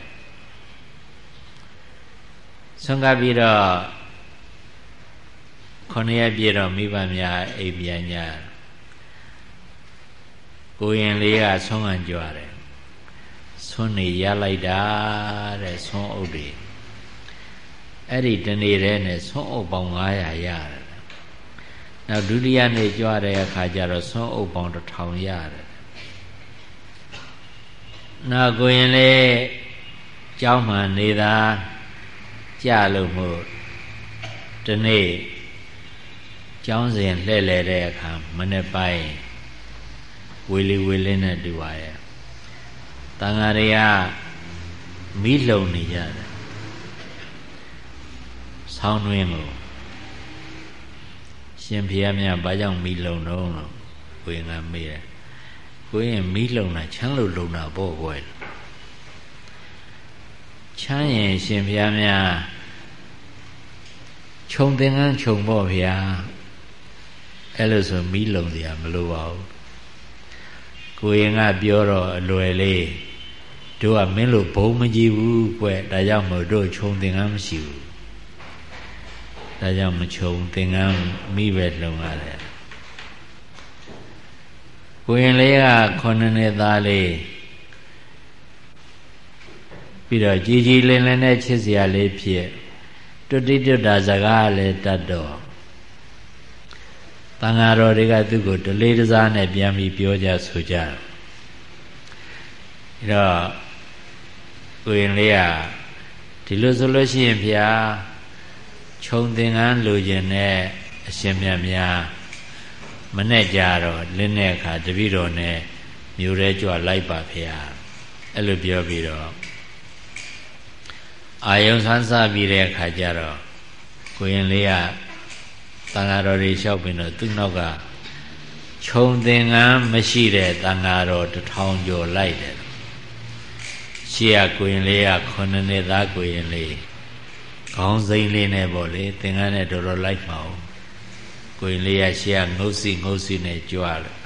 ဆုံးကပ်ပြီးတော့ခုနှစ်ရက်ပြည့်တော့မိဘများအိမ်ပြန်ကြကိုရင်လေးကဆုံးခံကြွတယ်ဆုံးနေရလိုက်တာတဲ့ဆုံးအုပ်တွေအဲ့ဒီတနေ့တည်းနဲ့ဆုံးအုပ်ပေါင်း900ရတယ်နောက်ဒုတိယနေ့ကြွတဲ့အခါကျတော့ဆုံးအုပ်ပေါင်း1000ရတယ်နောက်ကိုရင်လေးကျောင်းမှနေတာ ကြလို့မို့ဒီနေ့ကျောင်းစဉ်လှည့်လည်တဲ့အခါမနေ့ပိုင်းဝေလီဝေလင်းနဲ့တူပါရဲ့တန်ဃာတွေကမိလုံနေကြတယ်ဆောင်းတွင်းကိုရှင်ဖျားမြတ်ဘာကြောင့်မိလုံတော့လို့ကိုရင်ကမေးတယ်ကိုရင်မိလုံတာချမ်းလို့လုံတာပေါ့ကွယ် ချမ်းရင်ရှင်ဘုရားများခြုံသင်္ကန်းခြုံပေါ့ဗျာအဲ့လိုဆိုမီးလုံစရာမလိုပါဘူးကိုရင်ကပြောတော့အလွယ်လေးတို့ကမင်းလိုဘုံမကြည့်ဘူးကွဒါကြောင့်မို့တို့ခြုံသင်္ကန်းမရှိဘူးဒါကြောင့်မခြုံသင်္ကန်းမိပဲလုံရတယ်ကိုရင်လေးကခုနှစ်နှစ်သားလေး ပြီးတော့ကြည်ကြည်လင်လင်နဲ့ချစ်စရာလေးဖြစ်တွတိတွတာစကားလည်းတတ်တော့တန်ဃာတော်တွေကသူ့ကိုဒလေးတစားနဲ့ပြန်ပြီးပြောကြဆိုကြတယ်အဲတော့ကိုရင်လေးကဒီလိုဆိုလို့ရှိရင်ဖျားခြုံသင်္ကန်းလိုချင်တဲ့အရှင်မြတ်များမနဲ့ကြတော့လင်းတဲ့အခါတပည့်တော်နဲ့မြို့ရဲကြွလိုက်ပါဖျားအဲ့လိုပြောပြီးတော့ အာယုံဆန်းစားပြီးတဲ့အခါကျတော့ကိုရင်လေးကတန်ဃာတော်တွေလျှောက်ပြီးတော့သူ့နောက်ကခြုံသင်္ကန်းမရှိတဲ့တန်ဃာတော်တထောင်ကျော်လိုက်တယ်ရှေ့ကကိုရင်လေးကခုနှစ်နှစ်သားကိုရင်လေးခေါင်းစိမ့်လေးနဲ့ပေါ့လေသင်္ကန်းနဲ့တော်တော်လိုက်ပါဦးကိုရင်လေးကရှေ့ကငုတ်စီငုတ်စီနဲ့ကြွားတယ်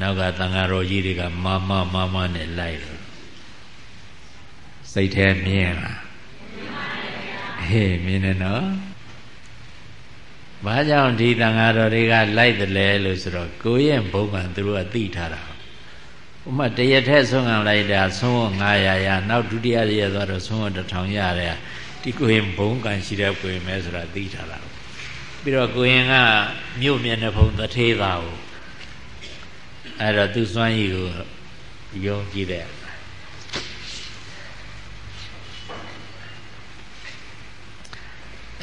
နောက်ကတန်ဃာတော်ကြီးတွေကမမမမနဲ့လိုက်တယ် စိတ်ထဲမြင်လားဟေးမြင်တယ်နော်ဘာကြောင့်ဒီတန်ဃာတော်တွေကလိုက်တယ်လဲလို့ဆိုတော့ကိုရဲ့ဘုံကသူတို့ကသိထားတာဥမာတရထက်ဆုံးကလိုက်တာဆုံး900ရနောက်ဒုတိယရသွားတော့ဆုံး1000ရတယ်ဒီကိုရင်ဘုံကံရှိတဲ့ကိုရင်မဲဆိုတာသိထားတာပြီးတော့ကိုရင်ကမြို့မျက်နှာဖုံးတထေးသားကိုအဲ့တော့သူစွမ်းရည်ကိုယုံကြည်တဲ့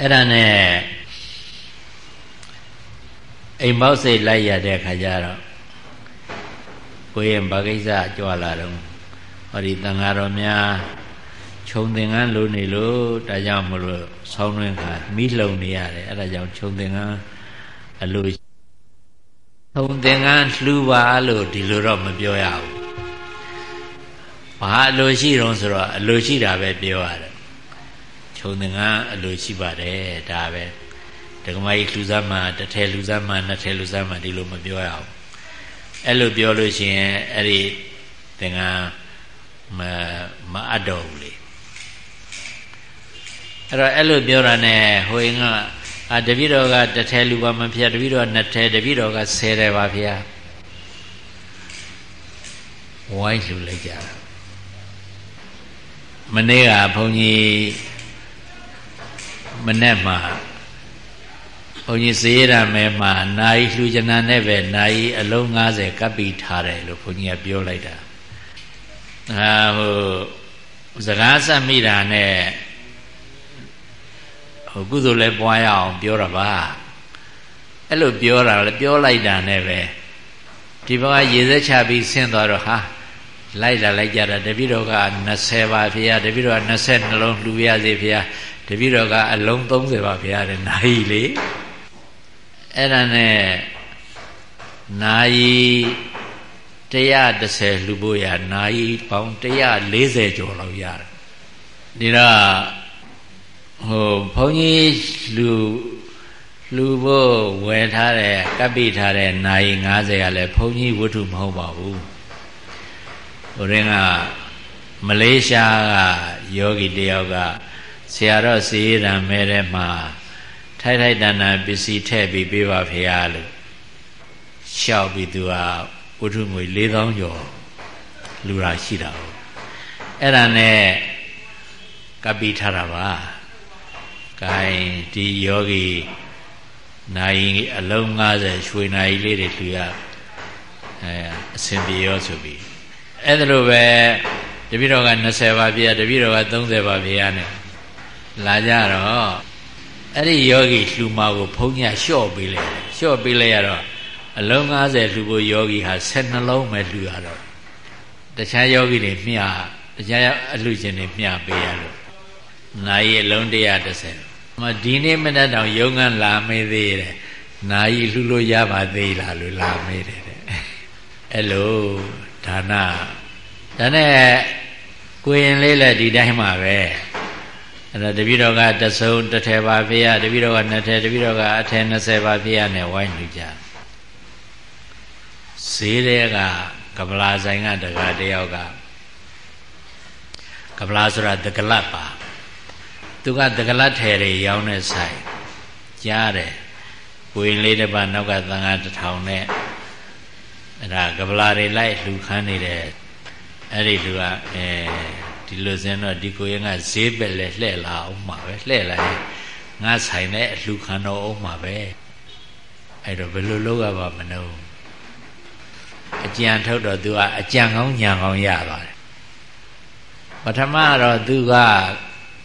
အဲ့ဒါနဲ့အိမ်ပေါက်စိတ်လိုက်ရတဲ့ခါကျတော့ကိုရင်ဘာကိစ္စကြွလာတော့ဟောဒီတန်ဃာတော်များခြုံသင်္ကန်းလိုနေလို့ဒါကြောင့်မလို့ဆောင်းတွင်းကမိလုံနေရတယ်အဲ့ဒါကြောင့်ခြုံသင်္ကန်းအလိုခြုံသင်္ကန်းလှူပါလို့ဒီလိုတော့မပြောရဘူးဘာအလိုရှိတော့ဆိုတော့အလိုရှိတာပဲပြောရတယ် ခြုံသင်္ကန်းအလိုရှိပါတယ်ဒါပဲဒကမကြီးလှူစမ်းမှတစ်ထည်လှူစမ်းမှနှစ်ထည်လှူစမ်းမှဒီလိုမပြောရဘူးအဲ့လိုပြောလို့ရှိရင်အဲ့ဒီသင်္ကန်းမမအပ်တော့ဘူးလေအဲ့တော့အဲ့လိုပြောတာ ਨੇ ဟိုရင်ကအာတပည့်တော်ကတစ်ထည်လူပါမဖျက်တပည့်တော်နှစ်ထည်တပည့်တော်က10တယ်ပါဗျာဝိုင်းလှူလိုက်ကြတာမနေ့ကဘုန်းကြီး မနေ့မှာဘုန်းကြီးစေရမဲမှာနိုင်လှူကျင်နာနဲ့ပဲနိုင်အလုံး90ကပ်ပြီးထားတယ်လို့ဘုန်းကြီးကပြောလိုက်တာအာဟိုစကားဆက်မိတာနဲ့ဟိုကုသိုလ်လည်းပွားရအောင်ပြောတာပါအဲ့လိုပြောတာလည်းပြောလိုက်တာနဲ့ပဲဒီဘကရေစက်ချပြီးဆင်းသွားတော့ဟာလိုက်လာလိုက်ကြတာတပည့်တော်က20ပါဖေရတပည့်တော်က20နှလုံးလှူရစေဖေရ တပည့်တော်ကအလုံး30ပါဖေရတဲ့နိုင်လေအဲ့ဒါနဲ့နိုင်130လှူဖို့ရနိုင်ပေါင်း140ကျော်လောက်ရတယ်ဒီတော့ဟိုဘုန်းကြီးလူလူဖို့ဝယ်ထားတဲ့ကပ်ပိထားတဲ့နိုင်90ကလည်းဘုန်းကြီးဝတ္ထုမဟုတ်ပါဘူးဟိုရင်ကမလေးရှားကယောဂီတယောက်က ဆရာတော်စီရံမဲတဲ့မှာထိုက်ထိုက်တန်တန်ပစ္စည်းထည့်ပြီးပေးပါဖေရလို့ရှောက်ပြီးသူကဝတ္ထုငွေ4000ကျော်လူရာရှိတာဟုတ်အဲ့ဒါနဲ့ကပ်ပြီးထားတာပါဂိုင်းဒီယောဂီနိုင်အလုံး90ရွှေနိုင်လေးတွေလှူရအဲအစဉ်ပြေရောဆိုပြီးအဲ့ဒါလိုပဲတပည့်တော်က20ပါးပြတပည့်တော်က30ပါးပြရနဲ့ လာကြတော့အဲ့ဒီယောဂီလှူမကိုဘုန်းကြီးလျှော့ပေးလိုက်လျှော့ပေးလိုက်ရတော့အလုံး90လှူဖို့ယောဂီဟာ12လုံးပဲလှူရတော့တခြားယောဂီတွေမျှတခြားအလှူရှင်တွေမျှပေးရလို့နိုင်အလုံး130မဒီနေ့မနေ့တောင်ရုံးကလာမေးသေးတယ်နိုင်လှူလို့ရပါသေးလားလို့လာမေးတယ်တဲ့အဲ့လိုဒါနဒါနဲ့ကိုရင်လေးလည်းဒီတိုင်းမှာပဲ အဲ့တော့တပည့်တော်ကတဆုံတစ်ထည်ပါဖေရတပည့်တော်ကနှစ်ထည်တပည့်တော်ကအထည်20ပါဖေရနဲ့ဝိုင်းလူကြဈေးတဲ့ကကပလာဆိုင်ကတကားတယောက်ကကပလာဆိုတာတကလတ်ပါသူကတကလတ်ထဲတွေရောင်းတဲ့ဆိုင်ကြားတယ်ဝင်းလေးတစ်ပါးနောက်ကသံဃာတစ်ထောင်နဲ့အဲ့ဒါကပလာတွေလိုက်လှူခန်းနေတယ်အဲ့ဒီလူကအဲ ဒီလိုစင်းတော့ဒီကိုရင်ကဈေးပဲလဲလှဲ့လာအောင်မှာပဲလှဲ့လာရင်ငါဆိုင်နဲ့အလှူခံတော့အောင်မှာပဲအဲ့တော့ဘယ်လိုလုပ်ရပါမလို့အကြံထုတ်တော့သူကအကြံကောင်းညာကောင်းရပါတယ်ပထမတော့သူက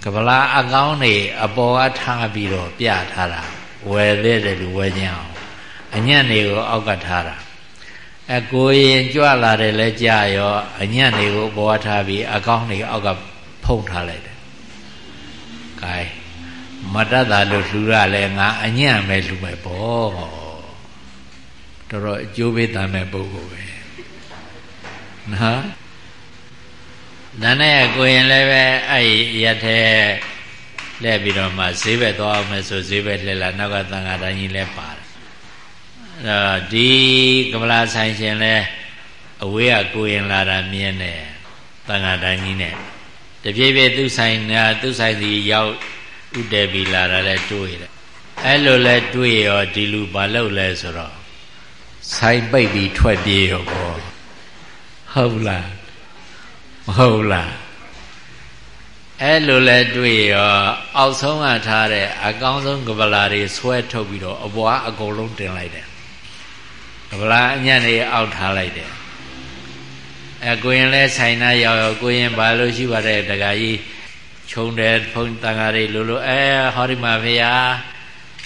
ကပလာအကောင်းနေအပေါ်ကထားပြီးတော့ပြထားတာဝယ်တဲ့တယ်လူဝယ်ကြအောင်အညံ့တွေကိုအောက်ကထားတာ အကိုရင်ကြွလာတယ်လဲကြာရောအညံ့တွေကိုပေါ်ထားပြီးအကောင်းတွေအောက်ကဖုံးထားလိုက်တယ်။ gain မတတ်တာလို့လှူရလဲငါအညံ့ပဲလှူမယ်ပေါ့။တော်တော်အကျိုးပေးတမ်းမဲ့ပုဂ္ဂိုလ်ပဲ။နော်။ဒါနဲ့ကိုရင်လည်းပဲအဲ့ရက်တဲ့လဲပြီးတော့မှဈေးဘက်သွားအောင်မယ်ဆိုဈေးဘက်လှည့်လာနောက်ကသံဃာတိုင်းကြီးလည်းပါတယ် ဒီကမလာဆိုင်ရှင်လဲအဝေးကကိုရင်လာတာမြင်တယ်တန်ခါတိုင်းကြီးနဲ့တပြေးပြေးသူဆိုင်နာသူဆိုင်စီရောက်ဥတည်ပြီးလာတာလဲတွေးတယ်အဲ့လိုလဲတွေးရောဒီလူဘာလုပ်လဲဆိုတော့ဆိုင်ပိတ်ပြီးထွက်ပြေးရောပေါ့ဟုတ်လားမဟုတ်လားအဲ့လိုလဲတွေ့ရောအောက်ဆုံးကထားတဲ့အကောင်းဆုံးကပလာတွေဆွဲထုတ်ပြီးတော့အပွားအကုန်လုံးတင်လိုက်တယ် ဗလာအညံ့နေအောက်ထားလိုက်တယ်အဲကိုရင်လဲဆိုင်နာရောက်ရောကိုရင်ဘာလို့ရှိပါတဲ့တခါကြီးခြုံတယ်ဖုန်တန်ဃာတွေလိုလိုအဲဟောဒီမှာဖေယာ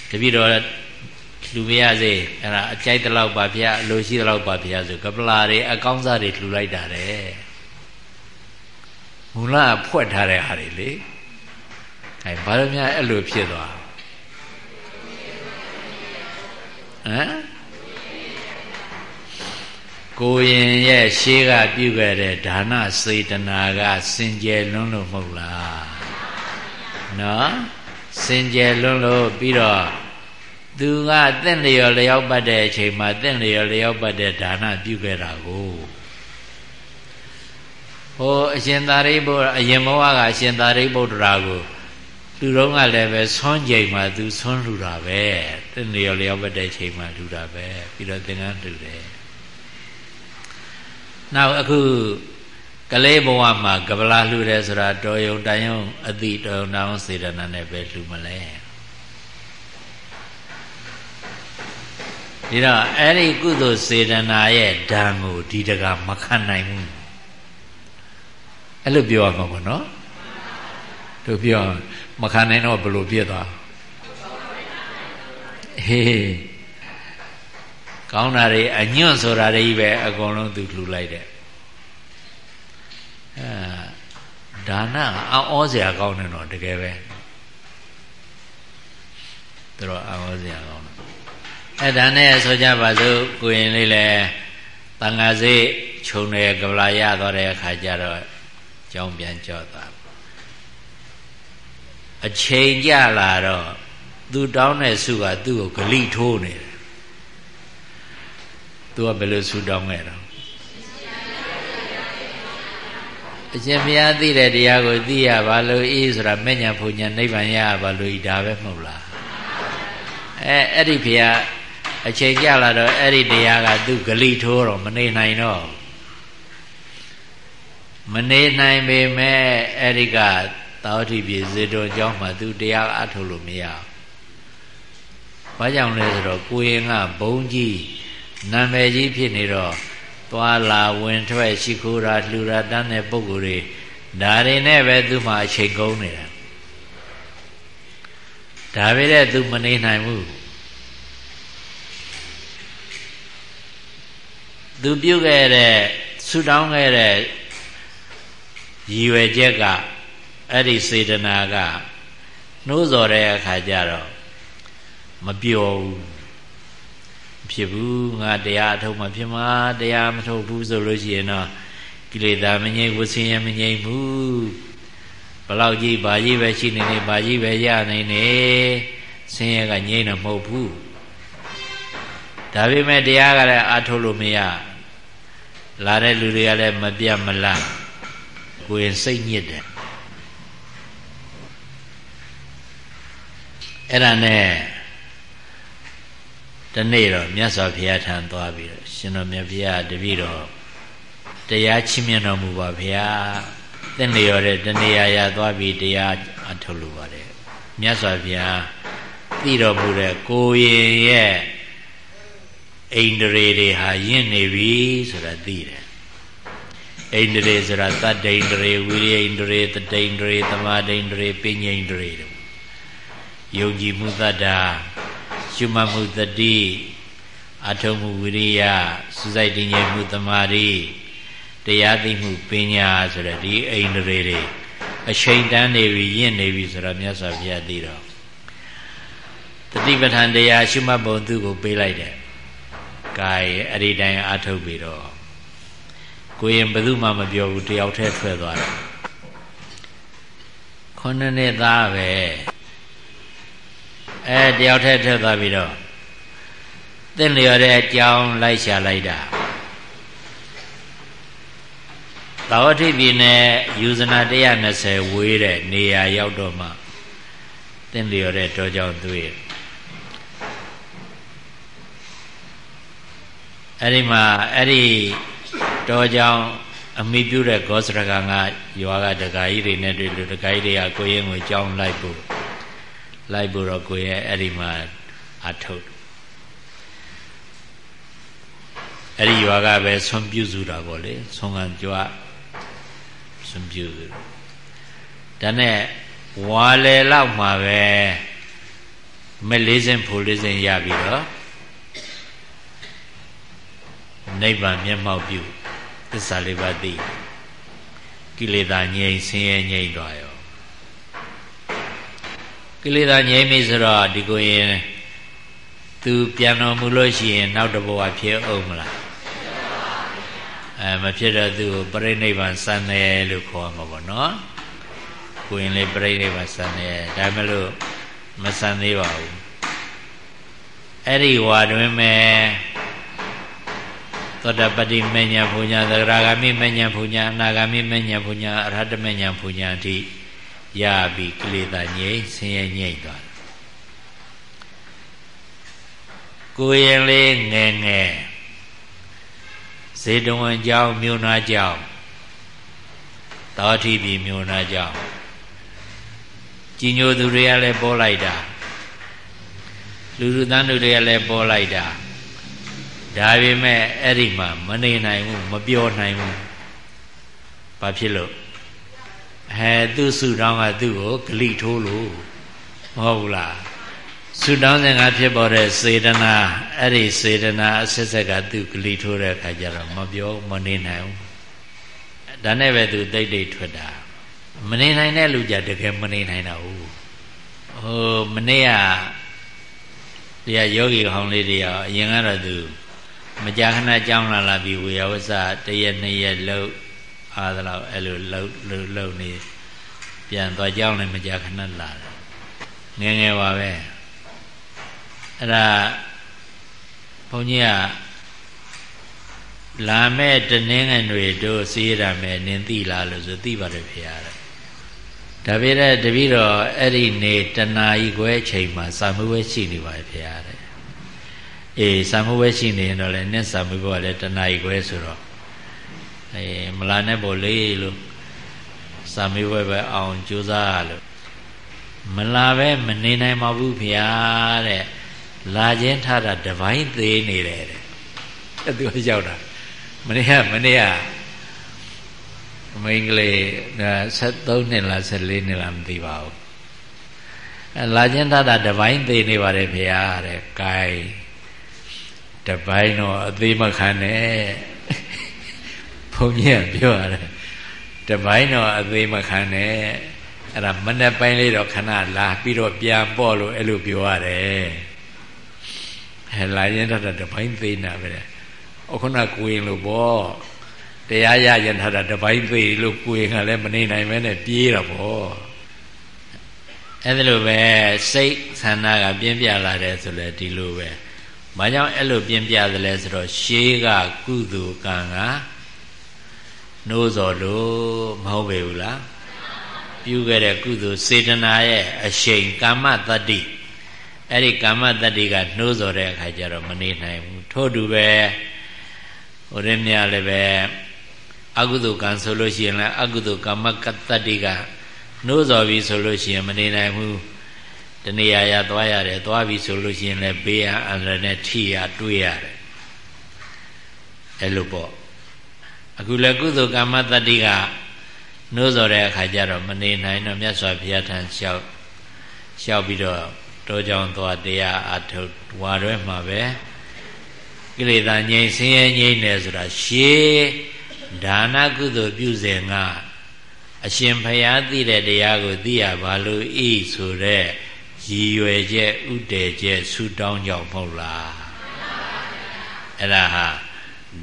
တပည့်တော်လှူပြရစေအဲ့ဒါအကြိုက်တလောက်ပါဗျာအလိုရှိတလောက်ပါဗျာဆိုကပလာတွေအကောင်းစားတွေလှူလိုက်တာတဲ့မူလဖွက်ထားတဲ့ဟာတွေလေအဲဘာလို့များအဲ့လိုဖြစ်သွားဟမ် ကိုရင်ရဲ့ရှေးကပြုခဲ့တဲ့ဒါနစေတနာကစင်ကြယ်လွန်းလို့မဟုတ်လားနော်စင်ကြယ်လွန်းလို့ပြီးတော့သူကတင့်လျော်လျောက်ပတ်တဲ့အချိန်မှာတင့်လျော်လျောက်ပတ်တဲ့ဒါနပြုခဲ့တာကိုဟိုအရှင်သာရိပုတ္တအရင်ဘဝကအရှင်သာရိပုတ္တရာကိုလူတော်ကလည်းပဲဆွမ်းကြိမ်မှာသူဆွမ်းလူတာပဲတင့်လျော်လျောက်ပတ်တဲ့အချိန်မှာလူတာပဲပြီးတော့သင်္ကန်းလူတယ် နောက်အခုကလေးဘဝမှာကပလာလှူတယ်ဆိုတာတော်ယုံတန်ယုံအတိတော်ယုံတောင်းစေတနာနဲ့ပဲလှူမလဲဒီတော့အဲ့ဒီကုသိုလ်စေတနာရဲ့ဓာန်ကိုဒီတကမခံနိုင်ဘူးအဲ့လိုပြောရမှာပေါ့နော်တို့ပြောမခံနိုင်တော့ဘယ်လိုပြည့်သွားဟေး ကောင်းတာတွေအညွန့်ဆိုတာတွေပဲအကုန်လုံးသူလှူလိုက်တဲ့အဲဒါနအောဩစရာကောင်းတယ်တော့တကယ်ပဲသူတို့အောဩစရာကောင်းတယ်အဲဒါနဲ့ဆိုကြပါစို့ကိုရင်လေးလည်းတန်ဃာစိတ်ခြုံတယ်ကပလာရသွားတဲ့အခါကျတော့ကြောင်းပြန်ကြော့သွားအချိန်ကြလာတော့သူတောင်းတဲ့ဆုကသူ့ကိုဂလိထိုးနေတယ် သူကဘယ်လိုဆုတောင်းခဲ့တော့အရှင်ဘုရားသိတဲ့တရားကိုသိရပါလို့ဤဆိုတာမဲ့ညာဖုန်ညာနိဗ္ဗာန်ရပါလို့ဤဒါပဲမဟုတ်လားအဲအဲ့ဒီဘုရားအချိန်ကြလာတော့အဲ့ဒီတရားကသူဂလိထိုးတော့မနေနိုင်တော့မနေနိုင်ပေမဲ့အဲ့ဒီကသာဝတိပြည်ဇေတုံကျောင်းမှာသူတရားအထုတ်လို့မရဘူး။ဘာကြောင့်လဲဆိုတော့ကိုရင်ကဘုံကြီး နာမည်ကြီးဖြစ်နေတော့သွားလာဝင်ထွက်ရှိခိုးတာလှူတာတန်းတဲ့ပုံကိုယ်တွေဒါတွေနဲ့ပဲသူမှအချိန်ကုန်နေတာဒါပဲတဲ့သူမနေနိုင်ဘူးသူပြုတ်ခဲ့တဲ့ဆူတောင်းခဲ့တဲ့ရည်ရွယ်ချက်ကအဲ့ဒီစေတနာကနှိုးစော်တဲ့အခါကျတော့မပြောဘူး ဖြစ်ဘူးငါတရားအထုတ်မှဖြစ်မှာတရားမထုတ်ဘူးဆိုလို့ရှိရင်တော့ကိလေသာမငြိမ်ဝဆင်းရဲမငြိမ်ဘူးဘလောက်ကြီးဘာကြီးပဲရှိနေနေဘာကြီးပဲရနေနေဆင်းရဲကငြိမ်တော့မဟုတ်ဘူးဒါပေမဲ့တရားကလည်းအထုတ်လို့မရလာတဲ့လူတွေကလည်းမပြတ်မလတ်ကိုယ်စိတ်ညစ်တယ်အဲ့ဒါနဲ့ တနေ့တော့မြတ်စွာဘုရားထံသွားပြီးတော့ရှင်တော်မြတ်ဘုရားတပည့်တော်တရားချီးမြှင့်တော်မူပါဗျာတင့်လျော်တဲ့တနေရာရာသွားပြီးတရားအထုတ်လို့ပါတယ်မြတ်စွာဘုရားသိတော်မူတဲ့ကိုရင်ရဲ့အိန္ဒြေတွေဟာယဉ်နေပြီဆိုတာသိတယ်အိန္ဒြေဆိုတာသတ္တိန္ဒြေဝိရိယန္ဒြေတတိန္ဒြေသမာဓိန္ဒြေပညာန္ဒြေတို့ယုံကြည်မှုသတ္တာ ရှုမှတ်မှုတတိအထုံမှုဝိရိယစူးစိုက်တည်ငြိမ်မှုတမာတိတရားသိမှုပညာဆိုတဲ့ဒီအိန္ဒြေတွေအချိန်တန်းနေပြီရင့်နေပြီဆိုတော့မြတ်စွာဘုရားသိတော့တတိပဋ္ဌာန်တရားရှုမှတ်ပုံသူ့ကိုပေးလိုက်တယ်။ကာယအဲ့ဒီတိုင်းအာထုတ်ပြီးတော့ကိုရင်ဘယ်သူမှမပြောဘူးတယောက်တည်းထွက်သွားတယ်။ခုနှစ်နှစ်သားပဲ အဲတယောက်တည်းထွက်သွားပြီးတော့သင်လျော်တဲ့အကြောင်းလိုက်ရှာလိုက်တာသာဝတိပြည်နဲ့ယူဇနာ120ဝေးတဲ့နေရာရောက်တော့မှသင်လျော်တဲ့တောကြောင့်တွေ့အဲ့ဒီမှာအဲ့ဒီတောကြောင့်အမိပြုတဲ့ဂောစရကငါရွာကဒကာကြီးတွေနဲ့တွေ့လို့ဒကာကြီးတွေကကိုရင်ကိုကြောင်းလိုက်ဖို့ လိုက်ဖို့တော့ကိုယ်ရဲ့အဲ့ဒီမှာအထုတ်အဲ့ဒီရွာကပဲဆွန်ပြူစုတာပေါ့လေဆွန်ကံကြွဆွန်ပြူစုဒါနဲ့ဝါလေလောက်မှာပဲမလေးစင်ဖိုလေးစင်ရပြီးတော့နိဗ္ဗာန်မျက်မှောက်ပြုသစ္စာလေးပါးသိကိလေသာငြိမ်ဆင်းရဲငြိမ်သွားရ ကိလေသာငြိမ်းပြီဆိုတော့ဒီကိုရင်သူပြန်တော်မူလို့ရှိရင်နောက်တဘဝဖြစ်အောင်မလားအဲမဖြစ်တော့သူပြိဋိဘံစံတယ်လို့ခေါ်မှာပေါ့နော်ကိုရင်လေးပြိဋိဘံစံတယ်ဒါမှမလို့မစံသေးပါဘူးအဲ့ဒီဝါတွင်မဲ့သောတပတိမညာဘုညာသရဂာမိမညာဘုညာအနာဂာမိမညာဘုညာအရဟတမညာဘုညာအထိ ရပြီးကိလေသာငြိမ်းဆင်းရဲငြိမ်းသွားကိုရင်လေးငယ်ငယ်ဇေတဝန်ကြောင်းမြို့နာကြောင်းတောတိပြည်မြို့နာကြောင်းကြီးညိုသူတွေကလည်းပေါ်လိုက်တာလူလူတန်းလူတွေကလည်းပေါ်လိုက်တာဒါပေမဲ့အဲ့ဒီမှာမနေနိုင်ဘူးမပြောနိုင်ဘူးဘာဖြစ်လို့ ဟဲသူ့ဆူတောင်းကသူ့ကိုဂလိထိုးလို့မဟုတ်ဘူးလားဆူတောင်းစဉ်ကဖြစ်ပေါ်တဲ့စေတနာအဲ့ဒီစေတနာအဆက်ဆက်ကသူ့ဂလိထိုးတဲ့အခါကျတော့မပြောမနေနိုင်ဘူးဒါနဲ့ပဲသူတိတ်တိတ်ထွက်တာမနေနိုင်တဲ့လူကြတကယ်မနေနိုင်တာဟုတ်ဟိုမနေ့ကတရားယောဂီဟောင်းလေးတွေရောအရင်ကတော့သူမကြာခဏကြောင်းလာလာပြီးဝေယဝဆတရက်နှစ်ရက်လှုပ် အားသလောက်အဲ့လိုလှုပ်လှုပ်လှုပ်နေပြန်သွားကြောင်းလည်းမကြာခဏလာတယ်ငယ်ငယ်ပါပဲအဲ့ဒါဘုန်းကြီးကလာမဲ့တနင်္ဂနွေတို့စီးရမယ်နင်သိလားလို့ဆိုသိပါတယ်ဖေရတယ်ဒါပေမဲ့တပည့်တော်အဲ့ဒီနေတနာဤခွဲချိန်မှာစာမှုပဲရှိနေပါတယ်ဖေရတယ်အေးစာမှုပဲရှိနေရင်တော့လည်းနဲ့စာမှုကလည်းတနာဤခွဲဆိုတော့ အေးမလာနဲ့ပေါ့လေလို့စာမှုပဲပဲအောင်ကြိုးစားလို့မလာပဲမနေနိုင်ပါဘူးဖေရတဲ့လာခြင်းထားတာတပိုင်းသေးနေတယ်တဲ့အဲ့သူရောက်တာမနေ့ကမနေ့ကမိန်းကလေး73နှစ်လား14နှစ်လားမသိပါဘူးအဲလာခြင်းထတာတပိုင်းသေးနေပါတယ်ဖေဟာတဲ့ gain တပိုင်းတော့အသေးမခံနဲ့ ဘုန်းကြီးကပြောရတယ်တပိုင်းတော့အသေးမခံနဲ့အဲ့ဒါမနေ့ပိုင်းလေးတော့ခဏလာပြီးတော့ပြန်ပေါ့လို့အဲ့လိုပြောရတယ်အဲလာခြင်းထတာတပိုင်းသေးနာပဲအခုနကိုရင်လို့ပေါ့တရားရရင်ထားတာတပိုင်းသေးလို့ကိုယ်ကလည်းမနေနိုင်မဲနဲ့ပြေးတော့ဗောအဲ့ဒါလိုပဲစိတ်ဆန္ဒကပြင်းပြလာတယ်ဆိုလဲဒီလိုပဲဘာကြောင့်အဲ့လိုပြင်းပြသလဲဆိုတော့ရှေးကကုသိုလ်ကံက နှိုးစော်လို့မဟုတ်ပေဘူးလားပြုခဲ့တဲ့ကုသိုလ်စေတနာရဲ့အရှိန်ကာမတတ္တိအဲ့ဒီကာမတတ္တိကနှိုးစော်တဲ့အခါကျတော့မနေနိုင်ဘူးထို့တူပဲဟိုရင်းမြလည်းပဲအကုသိုလ်ကံဆိုလို့ရှိရင်လည်းအကုသိုလ်ကမ္မကတ္တတိကနှိုးစော်ပြီဆိုလို့ရှိရင်မနေနိုင်ဘူးတဏှာရသွားရတယ်သွားပြီဆိုလို့ရှိရင်လည်းဘေးအန္တရာယ်နဲ့ထိရတွေးရတယ်အဲ့လိုပေါ့ အခုလည်းကုသိုလ်ကမ္မတတ္တိကနှိုးစော်တဲ့အခါကျတော့မနေနိုင်တော့မြတ်စွာဘုရားထံလျှောက်လျှောက်ပြီးတော့တောကြောင်သွားတရားအထုတ်ဝါရွဲမှာပဲကိလေသာငြိမ်းဆင်းရဲငြိမ်းတယ်ဆိုတာရှေးဒါနကုသိုလ်ပြုစဉ်ကအရှင်ဘုရားသိတဲ့တရားကိုသိရပါလို့ဤဆိုတဲ့ရည်ရွယ်ချက်ဥတည်ချက်ဆူတောင်းကြောင့်မဟုတ်လားအဲ့ဒါဟာ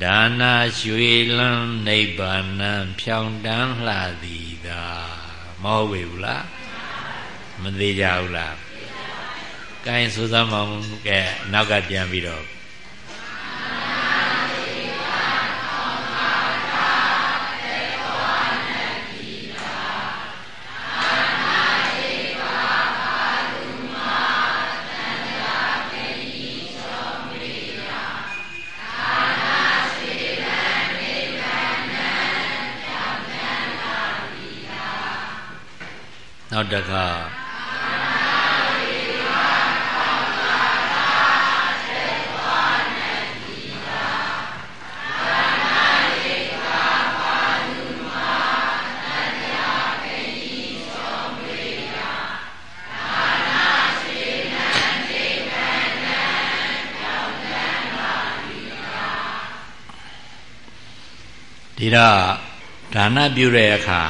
ဒါနာရွှေလန်းနိဗ္ဗာန်ဖြောင်းတန်းလှသည်သာမဟုတ်ဘူးလားမသေးကြဘူးလားကဲဆိုသမောင်ကဲနောက်ကပြန်ပြီးတော့ နောက်တခါဒီတော့ဒါနပြုတဲ့အခါ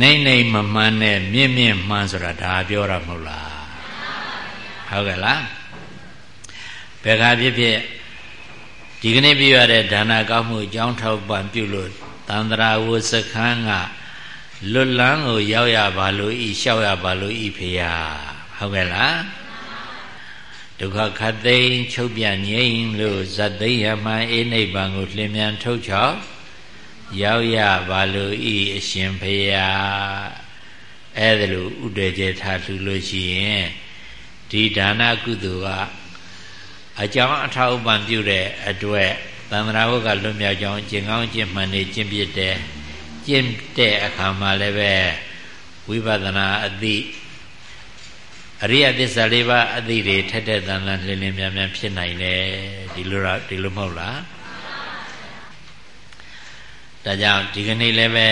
နေနေမမှန်နဲ့မြင့်မြင့်မှန်ဆိုတာဒါပြောတာမဟုတ်လားဟုတ်ကဲ့လားဘယ်ခါဖြစ်ဖြစ်ဒီကနေ့ပြရတဲ့ဒါနကောင်းမှုအကြောင်းထောက်ပံ့ပြုလို့တန္တရာဝစခန်းကလွတ်လန်းကိုရောက်ရပါလို့ဤလျှောက်ရပါလို့ဤဖေယဟုတ်ကဲ့လားဒုက္ခခတ်သိမ်းချုပ်ပြငြိမ်းလို့ဇတ်သိမ်းရမှအေးနိဗ္ဗာန်ကိုလင်းမြန်ထုတ်ချောက် ရောက်ရပါလို့ဤအရှင်ဖေယအဲ့ဒါလို့ဥဒေကျေထားလှူလို့ရှိရင်ဒီဒါနကုသိုလ်ကအကြောင်းအထောက်အပံ့ပြုတဲ့အတွက်သန္တရာဝကလွတ်မြောက်ကြောင်းကျင့်ကောင်းကျင့်မှန်နေကျင့်ပြတဲ့ကျင့်တဲ့အခါမှာလည်းပဲဝိပဿနာအသိအရိယသစ္စာလေးပါးအသိတွေထက်ထက်သန်သန်လင်းလင်းမြန်မြန်ဖြစ်နိုင်တယ်ဒီလိုတော့ဒီလိုမဟုတ်လား ဒါကြောင့်ဒီကနေ့လည်းပဲ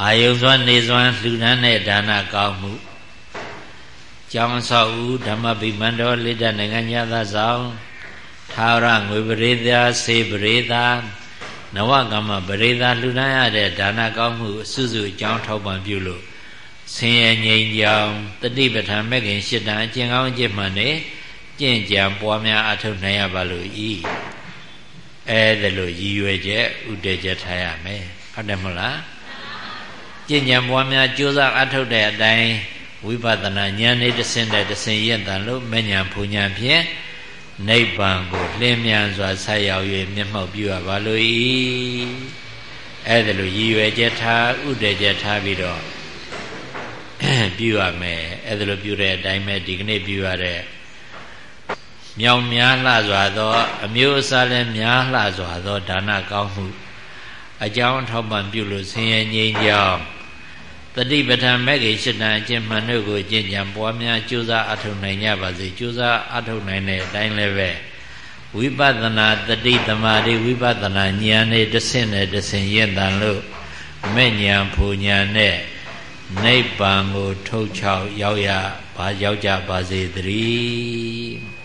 အာယုစွမ်းနေစွမ်းလှူဒန်းတဲ့ဒါနကောင်းမှုကျောင်းဆောက်ဦးဓမ္မဗိမာန်တော်လိတ္တနိုင်ငံညာသာဆောင်ထာဝရငွေပရိသာစေပရိသာနဝကမ္မပရိသာလှူဒန်းရတဲ့ဒါနကောင်းမှုအစုစုအကြောင်းထောက်ပံ့ပြုလို့ဆင်းရဲငြိမ်းချမ်းတတိပဋ္ဌာန်မဲ့ခင်ရှစ်တန်အကျင့်ကောင်းအကျင့်မှန်နဲ့ကျင့်ကြံပွားများအထောက်နိုင်ရပါလို့ဤ အဲဒါလို့ရည်ရွယ်ချက်ဥတည်ချက်ထားရမယ်ဟုတ်တယ်မဟုတ်လားကျင့်ကြံပွားများကြိုးစားအထောက်တဲ့အတိုင်းဝိပဿနာဉာဏ်နဲ့တဆင့်တဲ့တဆင့်ရက်တန်လို့မဉဏ်ဖူဉဏ်ဖြင့်နိဗ္ဗာန်ကိုလင်းမြန်စွာဆက်ရောက်၍မျက်မှောက်ပြုရပါလို့ဤအဲ့ဒါလိုရည်ရွယ်ချက်ထားဥဒေချက်ထားပြီးတော့ပြုရမယ်အဲ့ဒါလိုပြုတဲ့အတိုင်းပဲဒီကနေ့ပြုရတဲ့ မြောင်များလှစွာသော အမျိုးအစားလည်းများလှစွာသောဒါနကောင်းမှု အကြောင်းထောက်ပံ့ပြုလို့ဆင်းရဲငြိမ်းချမ်းတတိပဋ္ဌာန်မဲ့ကြီးရှစ်တန်အကျင့်မှန်တို့ကိုကျင့်ကြံပွားများကြိုးစားအထောက်နိုင်ကြပါစေကြိုးစားအထောက်နိုင်တဲ့အတိုင်းလည်းပဲဝိပဿနာတတိသမာဓိဝိပဿနာဉာဏ်နဲ့တဆင့်နဲ့တဆင့်ရင့်တန်လို့မဲ့ဉာဏ်ဖူဉာဏ်နဲ့နိဗ္ဗာန်ကိုထုတ်ချောက်ရောက်ရပါရောက်ကြပါစေတည်း